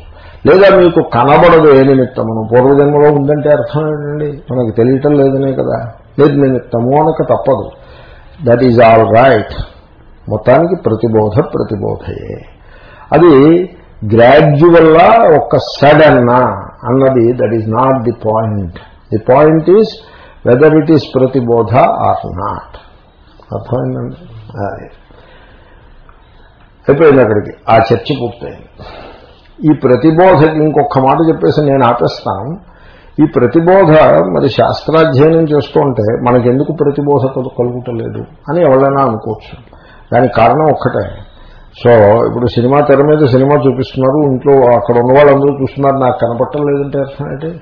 లేదా మీకు కనబడదు ఏ నిమిత్తమును. పూర్వజన్మలో ఉందంటే అర్థం ఏంటండి? మనకు తెలియటం లేదనే కదా. ఏది నిమిత్తము అనక తప్పదు. దట్ ఈజ్ ఆల్ రైట్ మొత్తానికి ప్రతిబోధ ప్రతిబోధయే. అది గ్రాడ్యువల్లా ఒక సడన్నా అన్నది that is not the point the point is whether it is pratibodha or not అర్థమైందండి? అయిపోయింది అక్కడికి. ఆ చర్చ పూర్తయింది. ఈ ప్రతిబోధకి ఇంకొక మాట చెప్పేసి నేను ఆపేస్తాను. ఈ ప్రతిబోధ మరి శాస్త్రాధ్యయనం చేస్తుంటే మనకెందుకు ప్రతిబోధ కలుగుటలేదు అని ఎవరైనా అనుకోవచ్చు. దానికి కారణం ఒక్కటే. సో ఇప్పుడు సినిమా తెర మీద సినిమా చూపిస్తున్నారు. ఇంట్లో అక్కడ ఉన్న వాళ్ళందరూ చూస్తున్నారు. నాకు కనపట్టం లేదంటే అర్థం ఏంటి?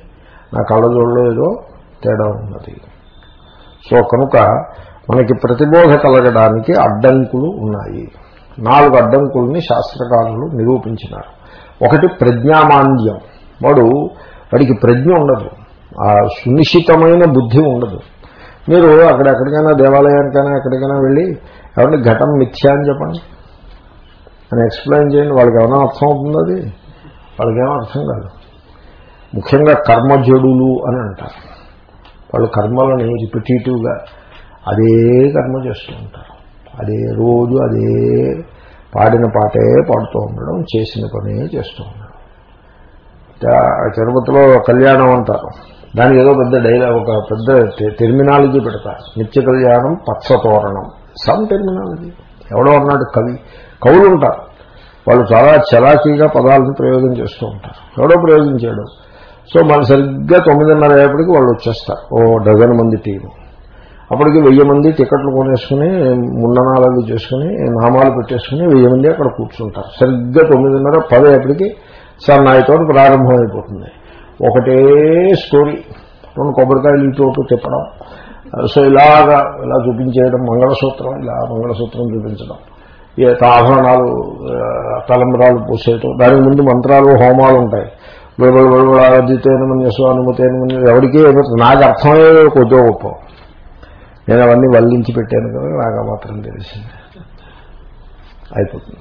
నా కళ్ళజోళ్ళు ఏదో తేడా ఉన్నది. సో కనుక మనకి ప్రతిబోధ కలగడానికి అడ్డంకులు ఉన్నాయి. నాలుగు అడ్డంకుల్ని శాస్త్రకారులు నిరూపించినారు. ఒకటి ప్రజ్ఞామాంద్యం. వాడు వాడికి ప్రజ్ఞ ఉండదు. ఆ సునిశ్చితమైన బుద్ధి ఉండదు. మీరు అక్కడ ఎక్కడికైనా దేవాలయానికైనా ఎక్కడికైనా వెళ్ళి ఎవరిని ఘటం మిథ్యా అని చెప్పండి. అని ఎక్స్ప్లెయిన్ చేయండి. వాళ్ళకి ఏమైనా అర్థం అవుతుంది అది? వాళ్ళకేమో అర్థం కాదు. ముఖ్యంగా కర్మజడులు అని అంటారు. వాళ్ళు కర్మలని రిపిటేటివ్గా అదే కర్మ చేస్తూ ఉంటారు. అదే రోజు అదే పాడిన పాటే పాడుతూ ఉండడం చేసిన పనే చేస్తూ ఉండడం. తిరుపతిలో కళ్యాణం అంటారు. దానికి ఏదో పెద్ద డైలాగ్ ఒక పెద్ద టెర్మినాలజీ పెడతారు. నిత్య కళ్యాణం పచ్చతోరణం సమ్ టెర్మినాలజీ ఎవడో అన్నాడు కవి. కవులు ఉంటారు. వాళ్ళు చాలా చలాకీగా పదాలను ప్రయోగం చేస్తూ ఉంటారు. ఎవడో ప్రయోగించాడు సో మన సరిగ్గా తొమ్మిదిన్నర అయ్యేపటికి వాళ్ళు వచ్చేస్తారు. ఓ డజన్ మంది టీము అప్పటికి వెయ్యి మంది టికెట్లు కొనేసుకుని ముండనాలు చేసుకుని నామాలు పెట్టేసుకుని వెయ్యి మంది అక్కడ కూర్చుంటారు. సరిగ్గా తొమ్మిదిన్నర పది అయ్యేప్పటికి ప్రారంభం ప్రారంభమైపోతుంది. ఒకటే స్టోరీ. రెండు కొబ్బరికాయలు ఇటు తిప్పడం. సో ఇలాగా ఇలా చూపించేయడం మంగళసూత్రం ఇలా మంగళసూత్రం చూపించడం. ఆభరణాలు తలంబరాలు పూసేయటం. దానికి ముందు మంత్రాలు హోమాలు ఉంటాయి. విడబడి విడబడి ఆరాధితేనమని స్వానుమతేనమని ఎవరికీ నాకు అర్థమయ్యే కొద్దిగా గొప్ప. నేను అవన్నీ వల్లించి పెట్టాను కదా నాకు మాత్రం తెలిసింది. అయిపోతుంది.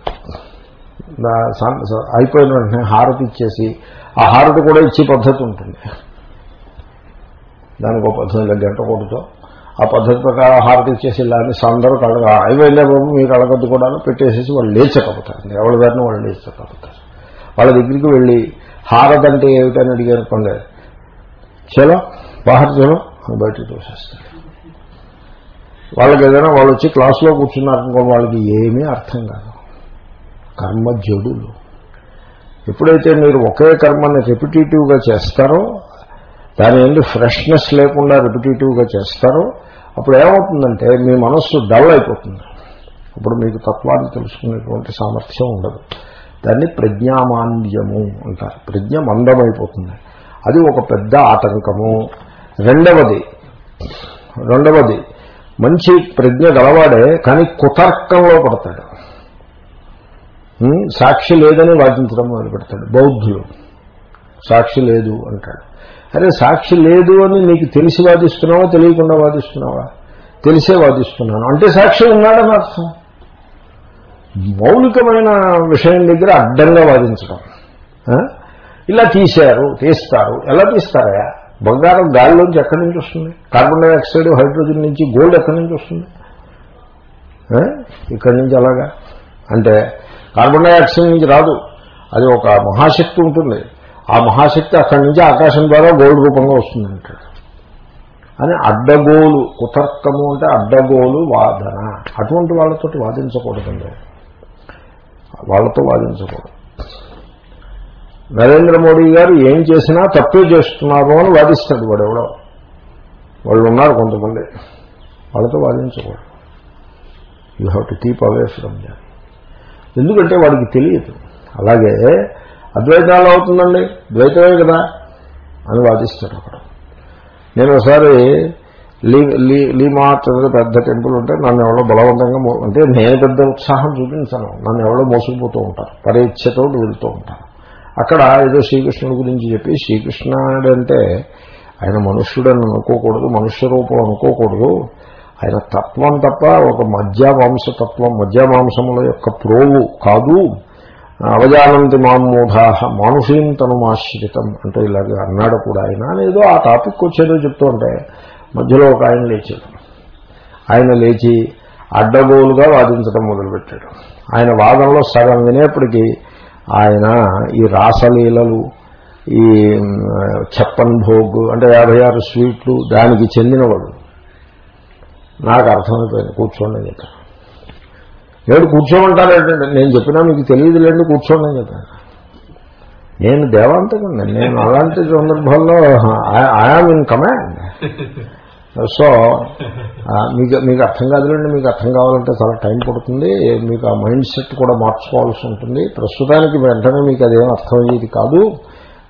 అయిపోయిన వెంటనే హారతి ఇచ్చేసి ఆ హారతి కూడా ఇచ్చే పద్ధతి ఉంటుంది. దానికి ఒక పద్ధతి గంట కొడుతో ఆ పద్ధతి ప్రకారం హారతి ఇచ్చేసి ఇలా అని అందరూ కడగ అయిపోయిందే బాబు మీకు అడగద్దు కూడా పెట్టేసేసి వాళ్ళు లేచకపోతారు. ఎవరి దారిని వాళ్ళు లేచకపోతారు. వాళ్ళ దగ్గరికి వెళ్ళి హారతి అంటే ఏమిటని అడిగారు కొండ చలో బాహర్ చలో బయటకు చూసేస్తారు వాళ్ళకి ఏదైనా వాళ్ళు వచ్చి క్లాసులో కూర్చున్నారనుకో వాళ్ళకి ఏమీ అర్థం కాదు. కర్మ జడులు. ఎప్పుడైతే మీరు ఒకే కర్మని రిపిటేటివ్గా చేస్తారో దాని ఏంటి ఫ్రెష్నెస్ లేకుండా రిపిటేటివ్గా చేస్తారో అప్పుడు ఏమవుతుందంటే మీ మనస్సు డల్ అయిపోతుంది. అప్పుడు మీకు తత్వాన్ని తెలుసుకునేటువంటి సామర్థ్యం ఉండదు. దాన్ని ప్రజ్ఞామాంద్యము అంటారు. ప్రజ్ఞ మందమైపోతుంది. అది ఒక పెద్ద ఆటంకము. రెండవది రెండవది మంచి ప్రజ్ఞ గలవాడే కానీ కుతర్కంలో పడతాడు. సాక్షి లేదని వాదించడం మొదలు పెడతాడు. బౌద్ధులు. సాక్షి లేదు అంటాడు. అరే సాక్షి లేదు అని నీకు తెలిసి వాదిస్తున్నావా తెలియకుండా వాదిస్తున్నావా? తెలిసే వాదిస్తున్నాను. అంటే సాక్షి ఉన్నాడని అర్థం మౌలికమైన విషయం దగ్గర అడ్డంగా వాదించడం. ఇలా తీశారు తీస్తారు. ఎలా తీస్తారా బంగారం గాలిలోంచి ఎక్కడి నుంచి వస్తుంది? కార్బన్ డైఆక్సైడ్ హైడ్రోజన్ నుంచి గోల్డ్ ఎక్కడి నుంచి వస్తుంది? ఇక్కడి నుంచి అలాగా? అంటే కార్బన్ డైఆక్సైడ్ నుంచి రాదు. అది ఒక మహాశక్తి ఉంటుంది. ఆ మహాశక్తి అక్కడి నుంచి ఆకాశం ద్వారా గోల్డ్ రూపంగా వస్తుందంటాడు అని అడ్డగోలు కుతర్కము అంటే అడ్డగోలు వాదన. అటువంటి వాళ్ళతో వాదించకూడదండి. వాళ్ళతో వాదించకూడదు. నరేంద్ర మోడీ గారు ఏం చేసినా తప్పే చేస్తున్నారు అని వాదిస్తాడు వాడు ఎవడో. వాళ్ళు ఉన్నారు కొంతమంది. వాళ్ళతో వాదించకూడదు. You have to keep away from them ఎందుకంటే వాడికి తెలియదు. అలాగే అద్వైతాలు అవుతుందండి. ద్వైతమే కదా అని వాదిస్తాడు అక్కడ. నేను ఒకసారి లీ లీ లీమాత్ పెద్ద టెంపుల్ ఉంటే నన్ను ఎవరో బలవంతంగా అంటే నేను పెద్ద ఉత్సాహం చూపించాను. నన్ను ఎవరో మోసుకుపోతూ ఉంటారు. పరీక్షతో వెళ్తూ ఉంటాను అక్కడ ఏదో శ్రీకృష్ణుడి గురించి చెప్పి శ్రీకృష్ణుడు అంటే ఆయన మనుష్యుడని అనుకోకూడదు మనుష్య రూపం అనుకోకూడదు. ఆయన తత్వం తప్ప ఒక మధ్యమాంసతత్వం మధ్యమాంసముల యొక్క ప్రోవు కాదు. అవజానంతి మామూఢాహ మానుషీం తనుమాశ్రితం అంటే ఇలాగ అన్నాడు కూడా ఆయన. ఏదో ఆ టాపిక్ వచ్చేదో చెప్తూ ఉంటే మధ్యలో ఒక ఆయన లేచాడు. ఆయన లేచి అడ్డగోలుగా వాదించడం మొదలుపెట్టాడు. ఆయన వాదనలో సగం వినేప్పటికీ ఆయన ఈ రాసలీలలు ఈ చెప్పన్ భోగ్ అంటే యాభై ఆరు స్వీట్లు దానికి చెందినవాడు. నాకు అర్థమైపోయింది కూర్చోండి అని చెప్పాను. ఏడు కూర్చోమంటారేంటంటే నేను చెప్పినా మీకు తెలియదు లేండి కూర్చోండి అని చెప్పాను. నేను దేవాంతకండి నేను అలాంటి సందర్భాల్లో ఐఆమ్ ఇన్ కమాండ్ సో మీకు మీకు అర్థం కాదులేండి మీకు అర్థం కావాలంటే చాలా టైం పడుతుంది. మీకు ఆ మైండ్ సెట్ కూడా మార్చుకోవాల్సి ఉంటుంది. ప్రస్తుతానికి వెంటనే మీకు అదేం అర్థమయ్యేది కాదు.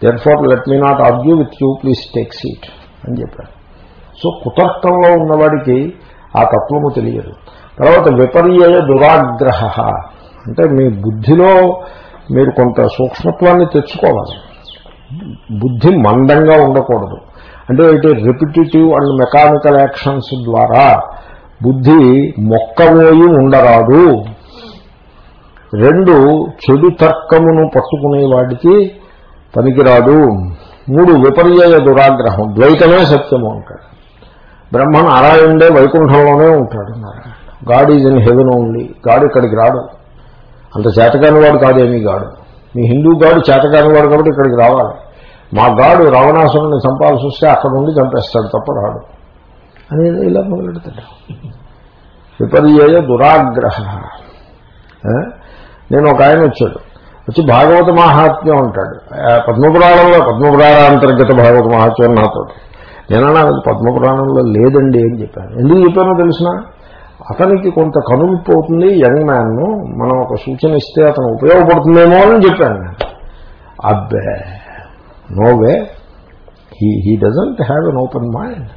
Then far let me not argue with you please take seat అని చెప్పారు సో కుతర్కంలో ఉన్నవాడికి ఆ తత్వము తెలియదు. తర్వాత విపర్యయ దురాగ్రహ. అంటే మీ బుద్ధిలో మీరు కొంత సూక్ష్మత్వాన్ని తెచ్చుకోవాలి. బుద్ధి మందంగా ఉండకూడదు. అంటే ఇటు రిపిటేటివ్ అండ్ మెకానికల్ యాక్షన్స్ ద్వారా బుద్ధి మొక్కబోయి ఉండరాదు. రెండు చెడు తర్కమును పట్టుకునే వాడికి పనికిరాదు. మూడు విపర్యయ దురాగ్రహం. ద్వైతమే సత్యము అంటాడు. బ్రహ్మ నారాయణుడే వైకుంఠంలోనే ఉంటాడు god is in heaven only god ఇక్కడికి రాడు. అంత చేతకాని వాడు కాదేమీ గాడు మీ హిందూ గాడు చేతకాని వాడు కాబట్టి ఇక్కడికి రావాలి. మా గాడు రావణాసురుని చంపాల్సి వస్తే అక్కడ ఉండి చంపేస్తాడు తప్ప రాడు. అని ఇలా మొదలెడతాడు. విపర్యయ దురాగ్రహ. నేను ఒక ఆయన వచ్చాడు. వచ్చి భాగవత మహాత్మ్యం అంటాడు. పద్మపురాణంలో పద్మపురాణ అంతర్గత భాగవత మహాత్మ్యం నాతో నేనన్నా అది పద్మపురాణంలో లేదండి అని చెప్పాను. ఎందుకు చెప్పానో తెలిసిన? అతనికి కొంత కనువిప్పు అవుతుంది యంగ్ మ్యాన్ను మనం ఒక సూచన ఇస్తే అతను ఉపయోగపడుతుందేమో అని చెప్పాను అబ్బే. No way he he doesn't have an open mind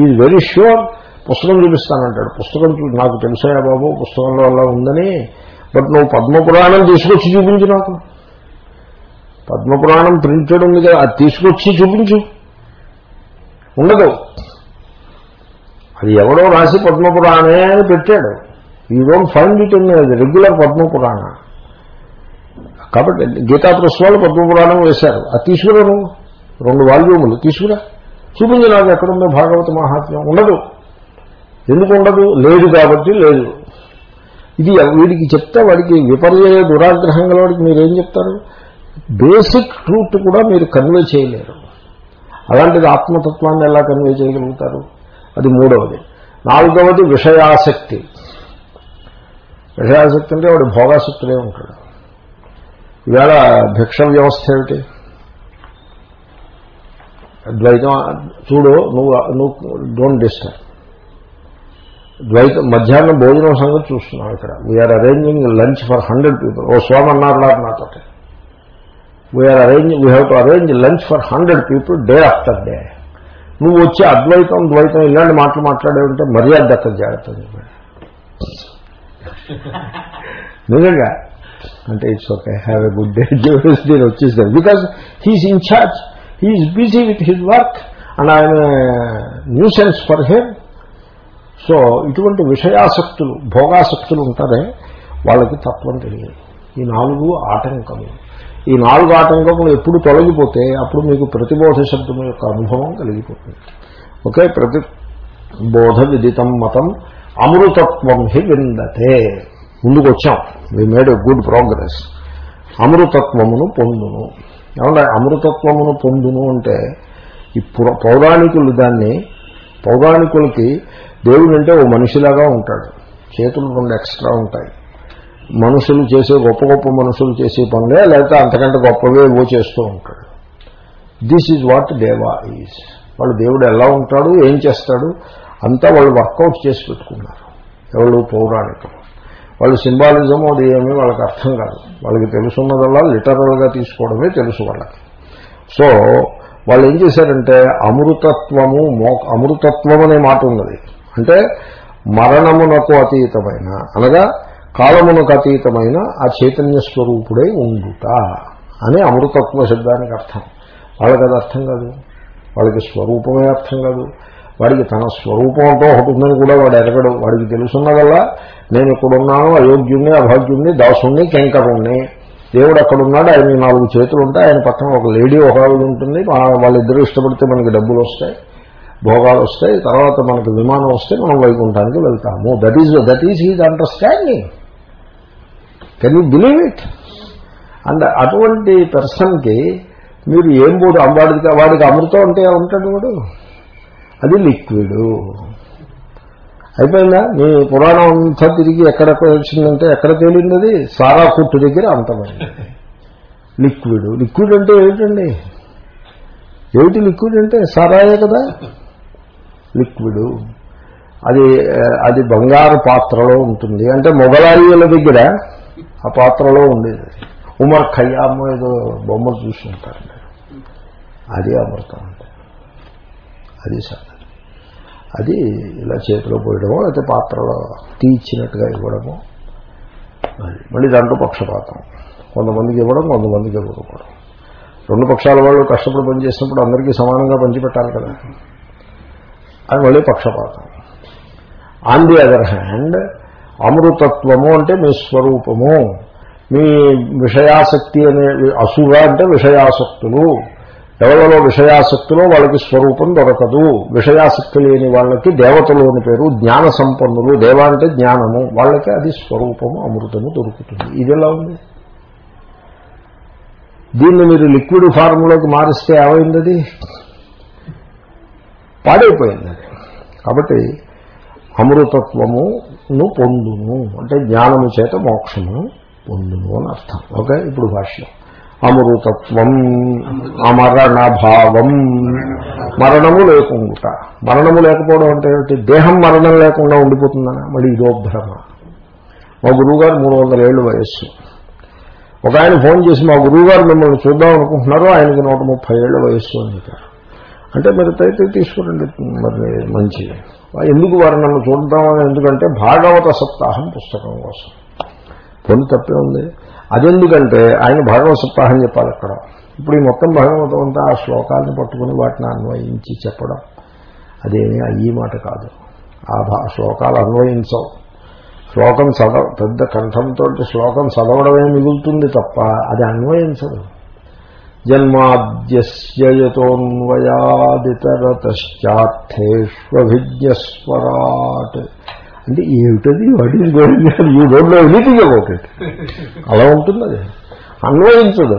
is very sure పుస్తకం చూపిస్తానంటాడు. పుస్తకం నాకు తెలుసాయా బాబు పుస్తకంలో అలా ఉందని. బట్ నువ్వు పద్మపురాణం తీసుకొచ్చి చూపించు నాకు. పద్మపురాణం ప్రింటెడ్ ఉంది కదా అది తీసుకొచ్చి చూపించు. ఉండదు. అది ఎవడో రాసి పద్మపురాణే అని పెట్టాడు. You don't find it in regular Padmapurana. కాబట్టి గీతా ప్రెస్ వాళ్ళు పద్మపురాణం వేశారు. అది తీసుకురాను. రెండు వాల్యూములు. తీసుకురా. చూపించి నాకు ఎక్కడుందో భాగవత మహాత్మ్యం. ఉండదు. ఎందుకు ఉండదు? లేదు కాబట్టి లేదు. ఇది వీడికి చెప్తే వాడికి విపర్యయ దురాగ్రహం గల వాడికి మీరేం చెప్తారు? బేసిక్ ట్రూత్ కూడా మీరు కన్వే చేయలేరు. అలాంటిది ఆత్మతత్వాన్ని ఎలా కన్వే చేయగలుగుతారు? అది మూడవది. నాలుగవది విషయాసక్తి. విషయాసక్తి అంటే వాడు భోగాసక్తులే ఉంటాడు. ఈవేళ భిక్ష వ్యవస్థ ఏమిటి? ద్వైతం చూడు నువ్వు నువ్వు డోంట్ డిస్టర్బ్ ద్వైతం మధ్యాహ్నం భోజనం సంగతి చూస్తున్నాం ఇక్కడ. We are arranging lunch for hundred people ఓ స్వామి అన్నారు నాకు నాతో we are arrange we have to arrange lunch for hundred people day after day నువ్వు వచ్చి అద్వైతం ద్వైతం ఇలాంటి మాటలు మాట్లాడేవంటే మర్యాద దక్కదు జాగ్రత్త నిజంగా? అంటే it's okay have a good day నేను వచ్చేసాను because he's in charge he is busy with his work and ఆయన న్యూసెన్స్ ఫర్ హిమ్ సో ఇటువంటి విషయాసక్తులు భోగాసక్తులు ఉంటారే వాళ్ళకి తత్వం తెలియదు. ఈ నాలుగు ఆటంకములు. ఈ నాలుగు ఆటంకములు ఎప్పుడు తొలగిపోతే అప్పుడు మీకు ప్రతిబోధ శబ్దం యొక్క అనుభవం కలిగిపోతుంది. ఓకే? ప్రతి బోధ విదితం మతం అమృతత్వం హి విందతే. ముందుకు వచ్చాం we made a good progress అమృతత్వమును పొందును. ఏమంటే అమృతత్వమును పొందును అంటే ఈ పౌరాణికులు దాన్ని పౌరాణికులకి దేవుడు అంటే ఓ మనిషిలాగా ఉంటాడు. చేతులు రెండు ఎక్స్ట్రా ఉంటాయి. మనుషులు చేసే గొప్ప గొప్ప మనుషులు చేసే పనులే లేకపోతే అంతకంటే గొప్పవే ఏవో చేస్తూ ఉంటాడు. This is what deva is వాళ్ళు దేవుడు ఎలా ఉంటాడు ఏం చేస్తాడు అంతా వాళ్ళు వర్కౌట్ చేసి పెట్టుకున్నారు. ఎవరు? పౌరాణికం వాళ్ళు సింబాలిజం అది ఏమీ వాళ్ళకి అర్థం కాదు. వాళ్ళకి తెలుసున్నదల్లా లిటరల్గా తీసుకోవడమే తెలుసు వాళ్ళకి. సో వాళ్ళు ఏం చేశారంటే అమృతత్వము మో అమృతత్వం అనే మాట ఉన్నది. అంటే మరణమునకు అతీతమైన అనగా కాలమునకు అతీతమైన ఆ చైతన్య స్వరూపుడై ఉండుట అని అమృతత్వ శబ్దానికి అర్థం. వాళ్ళకి అది అర్థం కాదు. వాళ్ళకి స్వరూపమే అర్థం కాదు. వాడికి తన స్వరూపం అంటూ ఒకటి ఉందని కూడా వాడు ఎరగడు. వాడికి తెలుసున్నదల్లా నేను ఇక్కడున్నాను అయోగ్యుణ్ణి అభాగ్యుణ్ణి దాసుణ్ణి కెంకరుణ్ణి. దేవుడు అక్కడున్నాడు ఆయన నాలుగు చేతులు ఉంటాయి. ఆయన పక్కన ఒక లేడీ ఒక ఆవిడ ఉంటుంది. వాళ్ళిద్దరూ ఇష్టపడితే మనకి డబ్బులు వస్తాయి భోగాలు వస్తాయి. తర్వాత మనకి విమానం వస్తే మనం వైకుంఠానికి వెళ్తాము. That is that is he's understanding can you believe it and అటువంటి పర్సన్కి మీరు ఏం పోదు వాడికి వాడికి అమృతం అంటే ఉంటాడు వాడు? అది లిక్విడ్. అయిపోయిందా? మీ పురాణం అంతా తిరిగి ఎక్కడ వచ్చిందంటే ఎక్కడ తేలింది అది సారా కుట్టు దగ్గర అంతమైంది. లిక్విడ్. లిక్విడ్ అంటే ఏమిటండి? ఏమిటి లిక్విడ్ అంటే? సారాయే కదా? లిక్విడ్. అది అది బంగారు పాత్రలో ఉంటుంది. అంటే మొగలాయిల దగ్గర ఆ పాత్రలో ఉండేది. ఉమర్ ఖయ్యామ్ ఏదో బొమ్మలు చూసి ఉంటారు. అది అమృతం అంటే. అది సాధన అది ఇలా చేతిలో పోయడమో లేకపోతే పాత్రలో తీర్చినట్టుగా ఇవ్వడమో అది. మళ్ళీ దాంట్లో పక్షపాతం. కొంతమందికి ఇవ్వడం కొంతమందికి ఇవ్వకపోవడం రెండు పక్షాల వాళ్ళు కష్టపడి పనిచేసినప్పుడు అందరికీ సమానంగా పంచిపెట్టాలి కదా. అది మళ్ళీ పక్షపాతం. ఆన్ ది అదర్ హ్యాండ్ అమృతత్వము అంటే మీ స్వరూపము. మీ విషయాసక్తి అనే అసుర అంటే విషయాసక్తులు. ఎవరిలో విషయాసక్తిలో వాళ్ళకి స్వరూపం దొరకదు. విషయాసక్తి లేని వాళ్ళకి దేవతలు అని పేరు జ్ఞాన సంపన్నులు. దేవ అంటే జ్ఞానము. వాళ్ళకి అది స్వరూపము అమృతము దొరుకుతుంది. ఇది ఎలా ఉంది? దీన్ని మీరు లిక్విడ్ ఫార్మ్లోకి మారిస్తే ఏమైంది అది? పాడైపోయింది అది. కాబట్టి అమృతత్వమును పొందును. అంటే జ్ఞానము చేత మోక్షమును పొందును అని అర్థం. ఓకే? ఇప్పుడు భాష్యం. అమృతత్వం అమరణ భావం మరణము లేకుండా మరణము లేకపోవడం అంటే ఏమిటి? దేహం మరణం లేకుండా ఉండిపోతుందనా? మళ్ళీ ఇదో భ్రమ. మా గురువుగారు మూడు వందల ఏళ్ళు వయస్సు. ఒక ఆయన ఫోన్ చేసి మా గురువుగారు మిమ్మల్ని చూద్దాం అనుకుంటున్నారు ఆయనకి నూట ముప్పై ఏళ్ళ వయస్సు అని చెప్పారు. అంటే మీరు అయితే తీసుకురండి మరి మంచి. ఎందుకు వారు నన్ను చూద్దామని ఎందుకంటే భాగవత సప్తాహం పుస్తకం కోసం. పొంది తప్పే ఉంది. అదెందుకంటే ఆయన భాగవత సప్తాహం చెప్పాలి అక్కడ. ఇప్పుడు ఈ మొత్తం భాగవతం అంతా ఆ శ్లోకాలను పట్టుకుని వాటిని అన్వయించి చెప్పడం అదేమీ అయ్యి మాట కాదు. ఆ శ్లోకాలు అన్వయించవు. శ్లోకం చదవ పెద్ద కంఠంతో శ్లోకం చదవడమే మిగులుతుంది తప్ప అది అన్వయించదు. జన్మాద్యస్యతోన్వయాదితరతశ్చార్థేష్వభిజ్ఞస్వరాట్ అంటే ఏమిటది? What is going you don't know anything about it అలా ఉంటుంది అది. అన్వయించదు.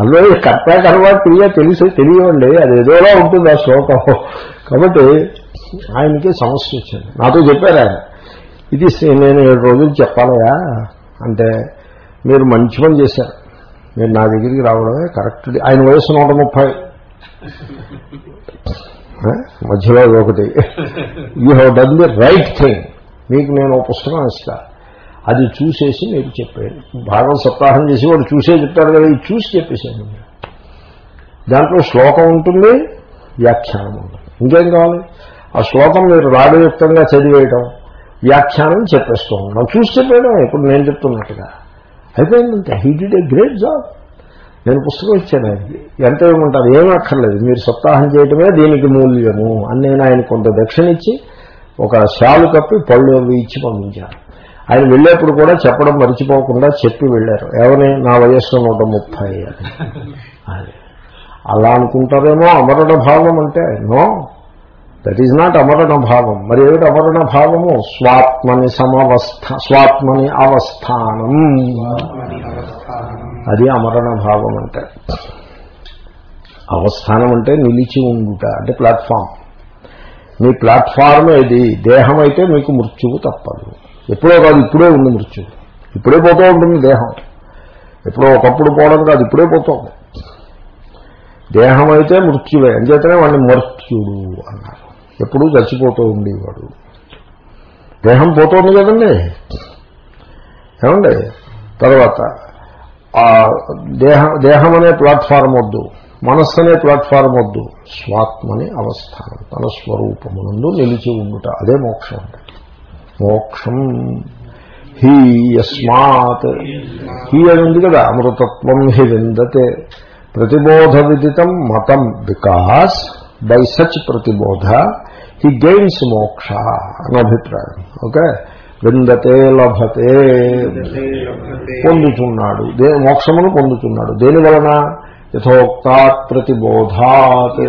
అన్వయ కర్త కర్మ క్రియ తెలుసు తెలియండి అది ఏదోలా ఉంటుంది ఆ శ్లోకం. కాబట్టి ఆయనకి సమస్య వచ్చింది. నాతో చెప్పారు ఆయన. ఇది నేను ఏడు రోజులు చెప్పాలయా అంటే మీరు మంచి పని చేశారు. మీరు నా దగ్గరికి రావడమే కరెక్ట్. ఆయన వయసు నూట ముప్పై. మధ్యలో ఒకటి. You have done the right thing మీకు నేను ఒక పుస్తకం ఇస్తా అది చూసేసి మీరు చెప్పాడు భాగం సప్తాహం చేసి వాడు చూసే చెప్తారు కదా ఇది చూసి చెప్పేశాను దాంట్లో శ్లోకం ఉంటుంది వ్యాఖ్యానం ఉంటుంది. ఇంకేం కావాలి? ఆ శ్లోకం మీరు రాడయుక్తంగా చదివేయడం వ్యాఖ్యానం చెప్పేస్తూ ఉన్నాం చూసి చెప్పేయడం ఇప్పుడు నేను చెప్తున్నట్టుగా. అయిపోయిందంటే he did a great job నేను పుస్తకం ఇచ్చాను ఆయనకి. ఎంత ఏమంటారు? ఏమీ అక్కర్లేదు. మీరు సప్తాహం చేయటమే దీనికి మూల్యము అని నేను ఆయన కొంత దక్షిణ ఇచ్చి ఒక శాలు కప్పి పళ్ళు అవి ఇచ్చి పంపించారు. ఆయన వెళ్ళేప్పుడు కూడా చెప్పడం మర్చిపోకుండా చెప్పి వెళ్ళారు. ఏమని నా వయస్సు నూట ముప్పై అని. అలా అనుకుంటారేమో అమరణ భావం అంటే నో దట్ ఈజ్ నాట్ అమరణ భావం. మరి ఏమిటి అమరణ భావము? స్వాత్మని సమవస్థ స్వాత్మని అవస్థానం. అది అమరణ భావం అంటే. అవస్థానం అంటే నిలిచి ఉండుట అంటే ప్లాట్ఫామ్. మీ ప్లాట్ఫామ్ ఏది దేహం అయితే మీకు మృత్యువు తప్పదు. ఎప్పుడో కాదు ఇప్పుడే ఉంది మృత్యువు. ఇప్పుడే పోతూ ఉంటుంది దేహం. ఎప్పుడో ఒకప్పుడు పోవడం కాదు ఇప్పుడే పోతుంది దేహం అయితే మృత్యువే. అంచేతనే వాడిని మృత్యుడు అన్నారు. ఎప్పుడూ చచ్చిపోతూ ఉండేవాడు. దేహం పోతుంది కదండి. ఏమండి? తర్వాత దేహం దేహం అనే ప్లాట్ఫారం వద్దు. మనస్సు అనే ప్లాట్ఫారం వద్దు. స్వాత్మని అవస్థానం. తన స్వరూపమునందు నిలిచి ఉండుట. అదే మోక్షం అంటే. మోక్షం హీ యస్మాత్. హీ అని ఉంది కదా అమృతత్వం హి విందతే. ప్రతిబోధ విదితం మతం because by such pratibodha he gains moksha అని అభిప్రాయం. ఓకే? విందతే లభతే. పొందుతున్నాడు దే మోక్షమును పొందుతున్నాడు దేని వలన? యథోక్తాత్ ప్రతిబోధాత్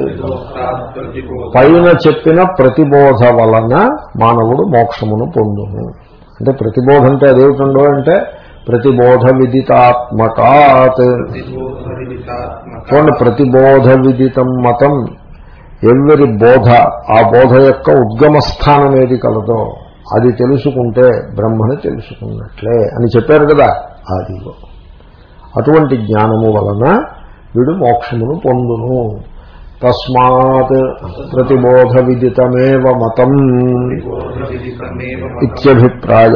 పైన చెప్పిన ప్రతిబోధ వలన మానవుడు మోక్షమును పొందును. అంటే ప్రతిబోధ అంటే అదేమిటండో అంటే ప్రతిబోధ విదితాత్మకాత్ చూడండి ప్రతిబోధ విదితం మతం ఎవరి బోధ ఆ బోధ యొక్క ఉద్గమ స్థానం ఏది కలదో అది తెలుసుకుంటే బ్రహ్మని తెలుసుకున్నట్లే అని చెప్పారు కదా. అది అటువంటి జ్ఞానము వలన వీడు మోక్షమును పొందును. తస్మాత్ ప్రతిబోధ విదితమేవ మతం ఇత్యభిప్రాయ.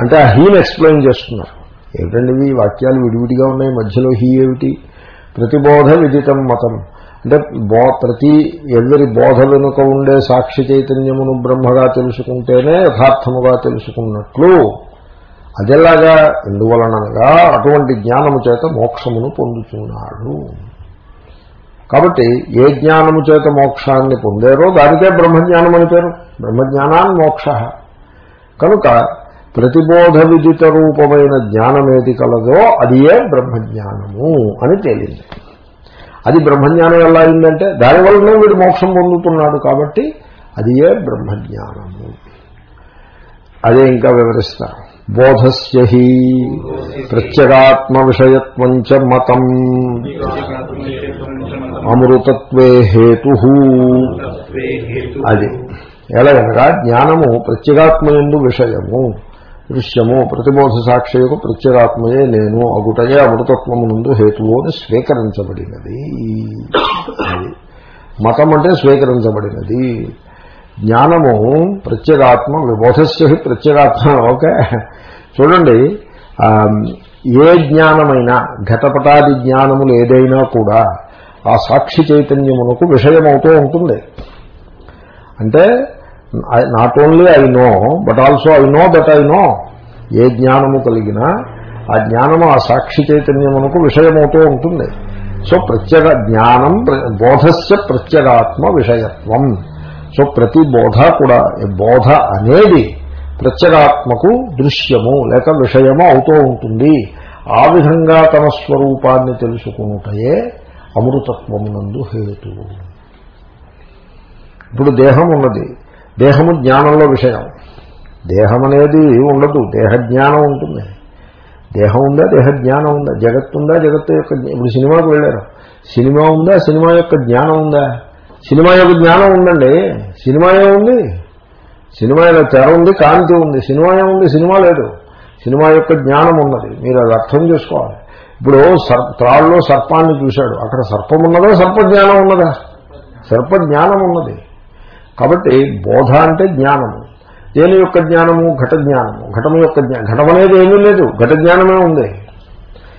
అంటే ఆ హీని ఎక్స్ప్లెయిన్ చేస్తున్నారు. ఏమిటండి ఇవి వాక్యాలు విడివిడిగా ఉన్నాయి మధ్యలో హీ ఏమిటి? ప్రతిబోధ విదితం మతం. అంటే బో ప్రతి ఎవరి బోధ వెనుక ఉండే సాక్షి చైతన్యమును బ్రహ్మగా తెలుసుకుంటేనే యథార్థముగా తెలుసుకున్నట్లు అదేలాగా ఎందువలనగా అటువంటి జ్ఞానము చేత మోక్షమును పొందుతున్నాడు కాబట్టి ఏ జ్ఞానము చేత మోక్షాన్ని పొందారో దానికే బ్రహ్మజ్ఞానం అని పేరు. బ్రహ్మజ్ఞానాన్ని మోక్ష. కనుక ప్రతిబోధ విదిత రూపమైన జ్ఞానమేది కలదో అది ఏ బ్రహ్మజ్ఞానము అని తేలింది. అది బ్రహ్మజ్ఞానం ఎలా అయిందంటే దానివల్లనే వీడు మోక్షం పొందుతున్నాడు కాబట్టి అది ఏ బ్రహ్మజ్ఞానము. అదే ఇంకా వివరిస్తారు బోధస్య హి ప్రత్యేగాత్మ విషయత్వం చ మతం అమృతత్వే హేతు అది ఎలాగనగా జ్ఞానము ప్రత్యేగాత్మయందు విషయము దృశ్యము ప్రతిబోధ సాక్షియకు ప్రత్యేగాత్మయే నేను అగుటయే అమృతత్వము నుండి హేతువు అని స్వీకరించబడినది. మతం అంటే స్వీకరించబడినది. జ్ఞానము ప్రత్యేగాత్మ విబోధస్య ప్రత్యేగాత్మ ఓకే. చూడండి ఏ జ్ఞానమైనా ఘటపటాది జ్ఞానములు ఏదైనా కూడా ఆ సాక్షి చైతన్యమునకు విషయమవుతూ ఉంటుంది. అంటే not only I know but also I know that I know a జ్ఞానము కలిగినా ఆ జ్ఞానము ఆ సాక్షి చైతన్యమునకు విషయమవుతూ ఉంటుంది. సో ప్రత్యేక జ్ఞానం బోధస్య ప్రత్యేగాత్మ విషయత్వం. సో ప్రతి బోధ కూడా బోధ అనేది ప్రత్యేగాత్మకు దృశ్యము లేక విషయము అవుతూ ఉంటుంది. ఆ విధంగా తన స్వరూపాన్ని తెలుసుకుంటే అమృతత్వమునందు హేతు. ఇప్పుడు దేహం ఉన్నది. దేహము జ్ఞానంలో విషయం. దేహం అనేది ఉండదు. దేహ జ్ఞానం ఉంటుంది. దేహం ఉందా? దేహ జ్ఞానం ఉందా? జగత్తు ఉందా? జగత్తు యొక్క ఇప్పుడు సినిమాకు వెళ్ళారు. సినిమా ఉందా? సినిమా యొక్క జ్ఞానం ఉందా? సినిమా యొక్క జ్ఞానం ఉందండి. సినిమా ఏముంది సినిమా తెర ఉంది కాంతి ఉంది. సినిమా ఏముంది సినిమా లేదు. సినిమా యొక్క జ్ఞానం ఉన్నది. మీరు అది అర్థం చేసుకోవాలి. ఇప్పుడు త్రాళ్ళలో సర్పాన్ని చూశాడు. అక్కడ సర్పం ఉన్నదా సర్పజ్ఞానం ఉన్నదా? సర్పజ్ఞానం ఉన్నది. కాబట్టి బోధ అంటే జ్ఞానము. దేని యొక్క జ్ఞానము? ఘట జ్ఞానము. ఘటము యొక్క జ్ఞానం ఘటం అనేది ఏమీ లేదు. ఘట జ్ఞానమే ఉంది.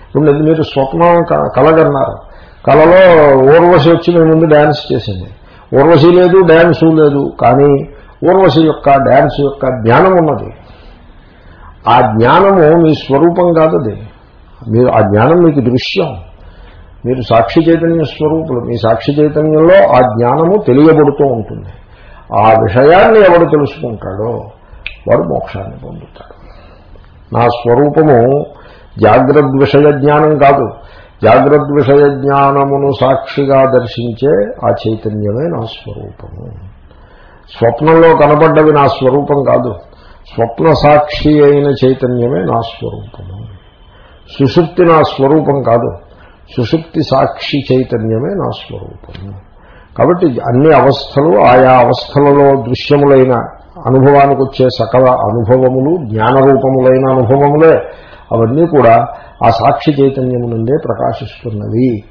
ఇప్పుడు మీరు స్వప్నం కలగన్నారు కళలో ఊర్వశి వచ్చి మీ ముందు డ్యాన్స్ చేసింది. ఊర్వశి లేదు డ్యాన్సు లేదు కానీ ఊర్వశి యొక్క డ్యాన్స్ యొక్క జ్ఞానం ఉన్నది. ఆ జ్ఞానము మీ స్వరూపం కాదది. మీరు ఆ జ్ఞానం మీకు దృశ్యం. మీరు సాక్షి చైతన్య స్వరూపులు. మీ సాక్షి చైతన్యంలో ఆ జ్ఞానము తెలియబడుతూ ఉంటుంది. ఆ విషయాన్ని ఎవడు తెలుసుకుంటాడో వాడు మోక్షాన్ని పొందుతాడు. నా స్వరూపము జాగ్రత్త విషయ జ్ఞానం కాదు. జాగ్రత్త విషయ జ్ఞానమును సాక్షిగా దర్శించే ఆ చైతన్యమే నా స్వరూపము. స్వప్నంలో కనబడ్డవి నా స్వరూపం కాదు. స్వప్న సాక్షి అయిన చైతన్యమే నా స్వరూపము. సుషుప్తి నా స్వరూపం కాదు. సుషుప్తి సాక్షి చైతన్యమే నా స్వరూపము. కాబట్టి అన్ని అవస్థలు ఆయా అవస్థలలో దృశ్యములైన అనుభవానికి వచ్చే సకల అనుభవములు జ్ఞానరూపములైన అనుభవములే అవన్నీ కూడా ఆ సాక్షి చైతన్యము నుండే ప్రకాశిస్తున్నవి.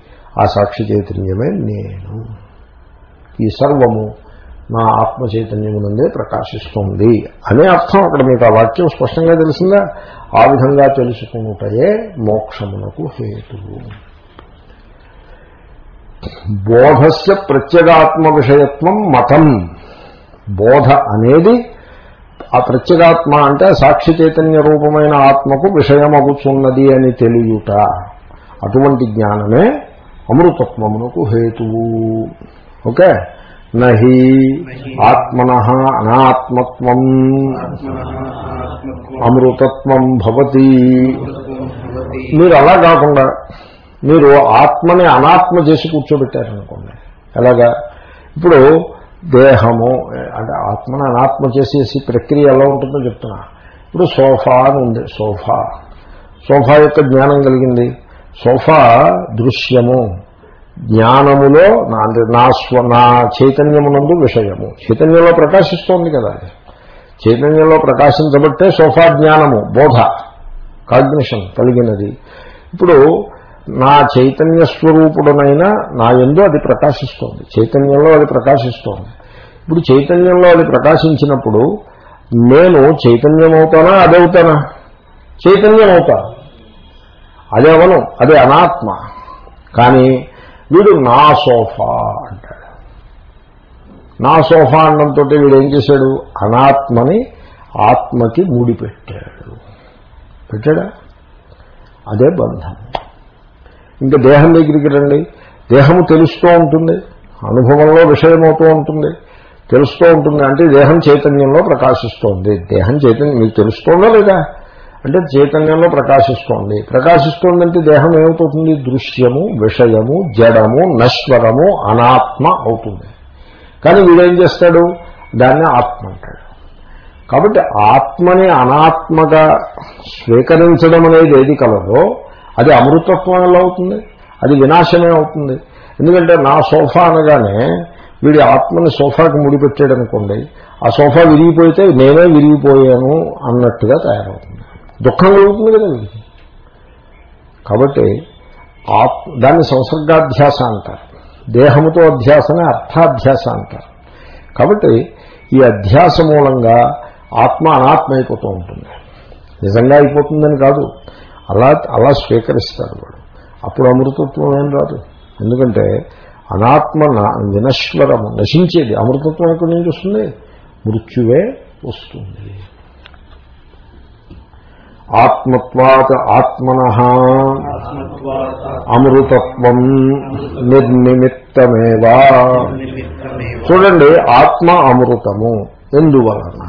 ఆ సాక్షి చైతన్యమే నేను. ఈ సర్వము నా ఆత్మ చైతన్యము నుండే ప్రకాశిస్తుంది అనే అర్థం అక్కడ మీకు ఆ వాక్యం స్పష్టంగా తెలిసిందా? ఆ విధంగా తెలుసుకున్నటయే మోక్షమునకు హేతువు. బోధస్య ప్రత్యేగాత్మ విషయత్వం మతం. బోధ అనేది ఆ ప్రత్యేగాత్మ అంటే సాక్షి చైతన్య రూపమైన ఆత్మకు విషయమగుచున్నది అని తెలియట. అటువంటి జ్ఞానమే అమృతత్వమునకు హేతువు. ఓకే? నహి ఆత్మన అనాత్మత్వం. అమృతత్వం భవతి. మీరు అలా కాకుండా మీరు ఆత్మని అనాత్మ చేసి కూర్చోబెట్టారనుకోండి. ఎలాగా? ఇప్పుడు దేహము అంటే ఆత్మను అనాత్మ చేసేసి ప్రక్రియ ఎలా ఉంటుందో చెప్తున్నా. ఇప్పుడు సోఫా అని ఉంది సోఫా. సోఫా యొక్క జ్ఞానం కలిగింది. సోఫా దృశ్యము. జ్ఞానములో నా నా స్వ నా చైతన్యమునందు విషయము. చైతన్యంలో ప్రకాశిస్తోంది కదా చైతన్యంలో ప్రకాశించబట్టే సోఫా జ్ఞానము బోధ కాగ్నిషన్ కలిగినది. ఇప్పుడు నా చైతన్య స్వరూపుడునైనా నా ఎందు అది ప్రకాశిస్తోంది. చైతన్యంలో అది ప్రకాశిస్తోంది. ఇప్పుడు చైతన్యంలో అది ప్రకాశించినప్పుడు నేను చైతన్యం అవుతానా అదవుతానా? చైతన్యం అవుతా అదేవను? అదే అనాత్మ. కానీ వీడు నా సోఫా అంటాడు. నా సోఫా అనడంతో వీడు ఏం చేశాడు? అనాత్మని ఆత్మకి ముడిపెట్టాడు. పెట్టాడా? అదే బంధం. ఇంకా దేహం దగ్గరికి రండి. దేహము తెలుస్తూ ఉంటుంది. అనుభవంలో విషయమవుతూ ఉంటుంది. తెలుస్తూ ఉంటుంది. అంటే దేహం చైతన్యంలో ప్రకాశిస్తోంది. దేహం చైతన్యం మీకు తెలుస్తోందా లేదా? అంటే చైతన్యంలో ప్రకాశిస్తోంది. ప్రకాశిస్తోందంటే దేహం ఏమవుతుంది? దృశ్యము విషయము జడము నశ్వరము అనాత్మ అవుతుంది. కానీ వీడేం చేస్తాడు? దాన్ని ఆత్మ అంటాడు. కాబట్టి ఆత్మని అనాత్మగా స్వీకరించడం అనేది ఏది కలదో అది అమృతత్వం ఎలా అవుతుంది అది వినాశమే అవుతుంది. ఎందుకంటే నా సోఫా అనగానే వీడి ఆత్మని సోఫాకి ముడిపెట్టాడు అనుకోండి ఆ సోఫా విరిగిపోతే నేనే విరిగిపోయాను అన్నట్టుగా తయారవుతుంది. దుఃఖం కలుగుతుంది కదా వీడికి. కాబట్టి ఆత్ దాన్ని సంసర్గాధ్యాస అంటారు. దేహముతో అధ్యాసనే అర్థాధ్యాస అంటారు. కాబట్టి ఈ అధ్యాస మూలంగా ఆత్మ అనాత్మ అయిపోతూ ఉంటుంది. నిజంగా అయిపోతుందని కాదు. అలా అలా స్వీకరిస్తాడు వాడు. అప్పుడు అమృతత్వం ఏం రాదు. ఎందుకంటే అనాత్మ వినశ్వరము నశించేది అమృతత్వం ఎక్కడి నుంచి వస్తుంది? మృత్యువే వస్తుంది. ఆత్మత్వాత్ ఆత్మన అమృతత్వం నిర్నిమిత్తమేవా. చూడండి ఆత్మ అమృతము ఎందువలన?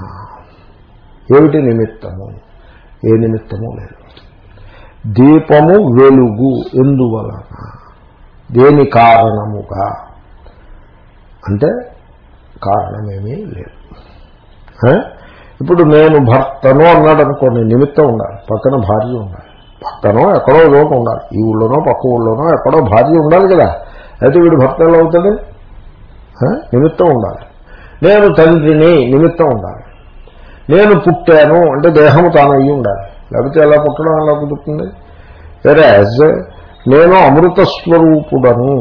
ఏమిటి నిమిత్తము? ఏ నిమిత్తము లేదు. దీపము వెలుగు ఎందువలన? దేని కారణముగా? అంటే కారణమేమీ లేదు. ఇప్పుడు నేను భర్తను అన్నాడు అనుకోండి నిమిత్తం ఉండాలి పక్కన భార్య ఉండాలి. భర్తనో ఎక్కడో చోట ఉండాలి ఈ ఊళ్ళోనో పక్క ఊళ్ళోనో ఎక్కడో భార్య ఉండాలి కదా. అయితే వీడు భర్త ఎలా అవుతుంది నిమిత్తం ఉండాలి. నేను తండ్రిని నిమిత్తం ఉండాలి. నేను పుట్టాను అంటే దేహము తాను అయ్యి ఉండాలి. లేకపోతే ఎలా పుట్టడం ఎలా కుదురుతుంది? వేరే నేను అమృత స్వరూపుడను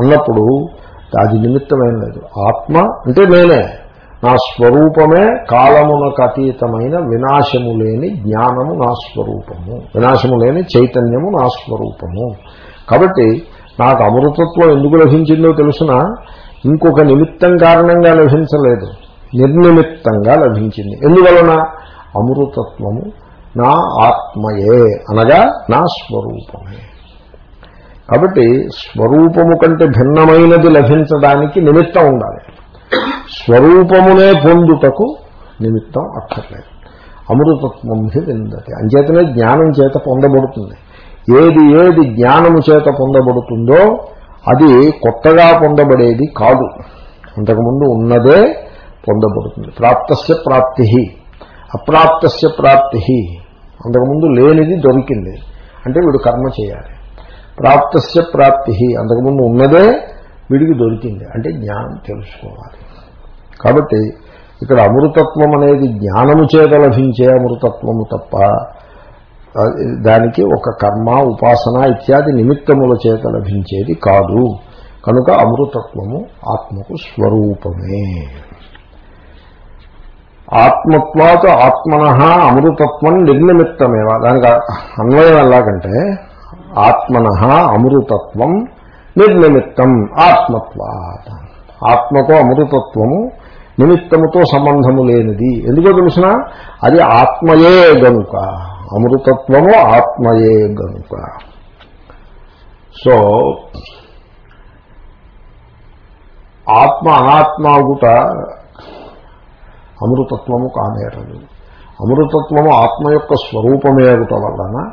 అన్నప్పుడు అది నిమిత్తమేం లేదు. ఆత్మ అంటే నేనే. నా స్వరూపమే కాలమునకు అతీతమైన వినాశము లేని జ్ఞానము నా స్వరూపము. వినాశము లేని చైతన్యము నా స్వరూపము. కాబట్టి నాకు అమృతత్వం ఎందుకు లభించిందో తెలుసిన ఇంకొక నిమిత్తం కారణంగా లభించలేదు. నిర్నిమిత్తంగా లభించింది. ఎందువలన? అమృతత్వము నా ఆత్మయే అనగా నా స్వరూపమే. కాబట్టి స్వరూపము కంటే భిన్నమైనది లభించడానికి నిమిత్తం ఉండాలి. స్వరూపమునే పొందుటకు నిమిత్తం అక్కర్లేదు. అమృతత్వం విందతి. అంచేతనే జ్ఞానం చేత పొందబడుతుంది. ఏది ఏది జ్ఞానము చేత పొందబడుతుందో అది కొత్తగా పొందబడేది కాదు. అంతకుముందు ఉన్నదే పొందబడుతుంది. ప్రాప్తస్య ప్రాప్తి. అప్రాప్తస్య ప్రాప్తి. అంతకుముందు లేనిది దొరికింది. అంటే వీడు కర్మ చేయాలి. ప్రాప్తస్య ప్రాప్తి అంతకుముందు ఉన్నదే వీడికి దొరికింది. అంటే జ్ఞానం తెలుసుకోవాలి. కాబట్టి ఇక్కడ అమృతత్వం అనేది జ్ఞానము చేత లభించే అమృతత్వము తప్ప దానికి ఒక కర్మ ఉపాసన ఇత్యాది నిమిత్తముల చేత లభించేది కాదు. కనుక అమృతత్వము ఆత్మకు స్వరూపమే. ఆత్మత్వాత ఆత్మన అమృతత్వం నిర్నిమిత్తమేవ. దానికి అన్వయం ఎలాగంటే ఆత్మన అమృతత్వం నిర్నిమిత్తం ఆత్మత్వాత. ఆత్మతో అమృతత్వము నిమిత్తముతో సంబంధము లేనిది. ఎందుకో తెలిసిన? అది ఆత్మయే గనుక. అమృతత్వము ఆత్మయే గనుక. సో ఆత్మ అనాత్మాగుట అమృతత్వము కానేరదు. అమృతత్వము ఆత్మ యొక్క స్వరూపమే అగుట వలన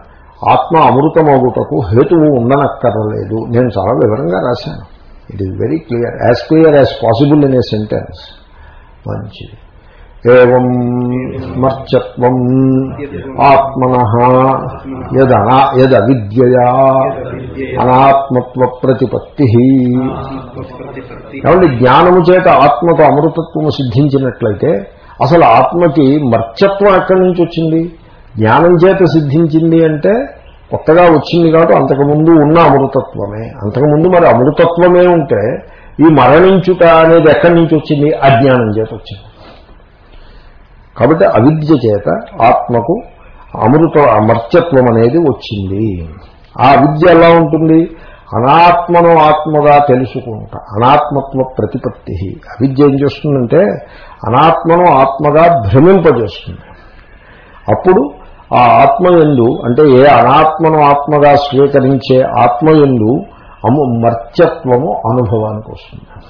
ఆత్మ అమృతమగుటకు హేతువు ఉండనక్కర్లేదు. నేను చాలా వివరంగా రాశాను. It is very clear as clear as possible in a sentence మంచిది. ఏం మర్చత్వం ఆత్మన యదవిద్యయా అనాత్మత్వ ప్రతిపత్తి కాబట్టి జ్ఞానము చేత ఆత్మతో అమృతత్వము సిద్ధించినట్లయితే అసలు ఆత్మకి మర్చత్వం ఎక్కడి నుంచి వచ్చింది? జ్ఞానం చేత సిద్ధించింది అంటే కొత్తగా వచ్చింది కాబట్టి అంతకుముందు ఉన్న అమృతత్వమే. అంతకుముందు మరి అమృతత్వమే ఉంటే ఈ మరణించుట అనేది ఎక్కడి నుంచి వచ్చింది? అజ్ఞానం చేత వచ్చింది. కాబట్టి అవిద్య చేత ఆత్మకు అమృత అమర్చత్వం అనేది వచ్చింది. ఆ విద్య ఎలా ఉంటుంది? అనాత్మను ఆత్మగా తెలుసుకుంట. అనాత్మత్వ ప్రతిపత్తి. అవిద్య ఏం చేస్తుందంటే అనాత్మను ఆత్మగా భ్రమింపజేస్తుంది. అప్పుడు ఆ ఆత్మ ఎందు అంటే ఏ అనాత్మను ఆత్మగా స్వీకరించే ఆత్మ ఎందు అము మర్త్యత్వము అనుభవానికి వస్తుంది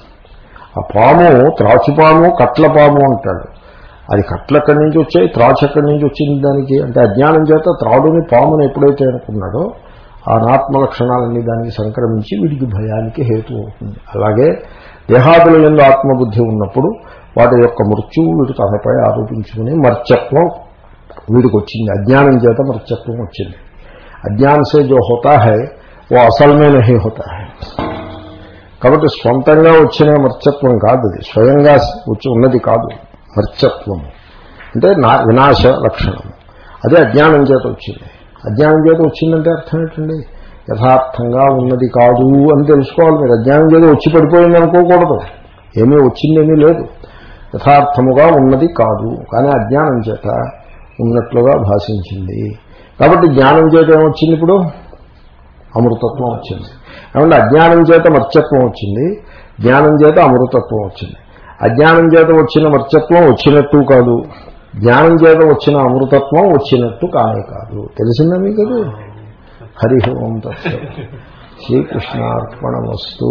ఆ పాము త్రాచుపాము కట్లపాము అంటాడు. అది కట్లు ఎక్కడి నుంచి వచ్చాయి? త్రాచు ఎక్కడి నుంచి వచ్చింది దానికి? అంటే అజ్ఞానం చేత త్రాడుని పామును ఎప్పుడైతే అనుకున్నాడో ఆ నాత్మ లక్షణాలన్నీ దానికి సంక్రమించి వీడికి భయానికి హేతు అవుతుంది. అలాగే దేహాదుల ఎందు ఆత్మబుద్ధి ఉన్నప్పుడు వాటి యొక్క మృత్యువు వీడు తనపై ఆరోపించుకుని మర్చత్వం వీడికి వచ్చింది. అజ్ఞానం చేత మర్చత్వం వచ్చింది. అజ్ఞాన సే జో హోతా హై ఓ అసల్ హే హోతా హై. కాబట్టి స్వంతంగా వచ్చిన మర్చత్వం కాదు స్వయంగా వచ్చి ఉన్నది కాదు. మర్చత్వము అంటే నా వినాశ లక్షణము అదే అజ్ఞానం చేత వచ్చింది. అజ్ఞానం చేత వచ్చిందంటే అర్థం ఏంటండి? యథార్థంగా ఉన్నది కాదు అని తెలుసుకోవాలి మీరు. అజ్ఞానం చేత వచ్చి పడిపోయింది అనుకోకూడదు. ఏమీ వచ్చిందేమీ లేదు. యథార్థముగా ఉన్నది కాదు. కానీ అజ్ఞానం చేత ఉన్నట్లుగా భాషించింది. కాబట్టి జ్ఞానం చేత ఏమొచ్చింది ఇప్పుడు? అమృతత్వం వచ్చింది. ఏమంటే అజ్ఞానం చేత మర్చత్వం వచ్చింది. జ్ఞానం చేత అమృతత్వం వచ్చింది. అజ్ఞానం చేత వచ్చిన మర్చత్వం వచ్చినట్టు కాదు. జ్ఞానం చేత వచ్చిన అమృతత్వం వచ్చినట్టు కానే కాదు. తెలిసిందా మీకు అది? హరి ఓం తత్స. శ్రీకృష్ణార్పణమస్తు.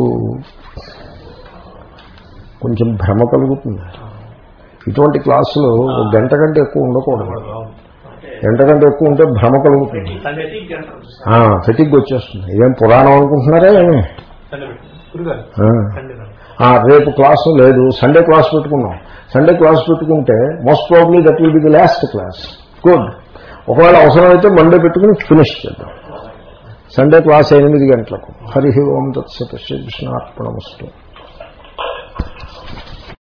కొంచెం భ్రమ కలుగుతుంది. ఇటువంటి క్లాసులు గంట కంటే ఎక్కువ ఉండకూడదు. గంట కంటే ఎక్కువ ఉంటే భ్రమ కలుగుతుంది. ఫెటిక్ వచ్చేస్తుంది. ఇదేం పురాణం అనుకుంటున్నారా ఏమి? రేపు క్లాసు లేదు సండే క్లాస్ పెట్టుకున్నాం. సండే క్లాస్ పెట్టుకుంటే most probably that will be the last class good ఒకవేళ అవసరమైతే మండే పెట్టుకుని ఫినిష్ చేద్దాం. సండే క్లాస్ ఎనిమిది గంటలకు. హరి ఓం తత్సత శ్రీకృష్ణార్పణమస్తు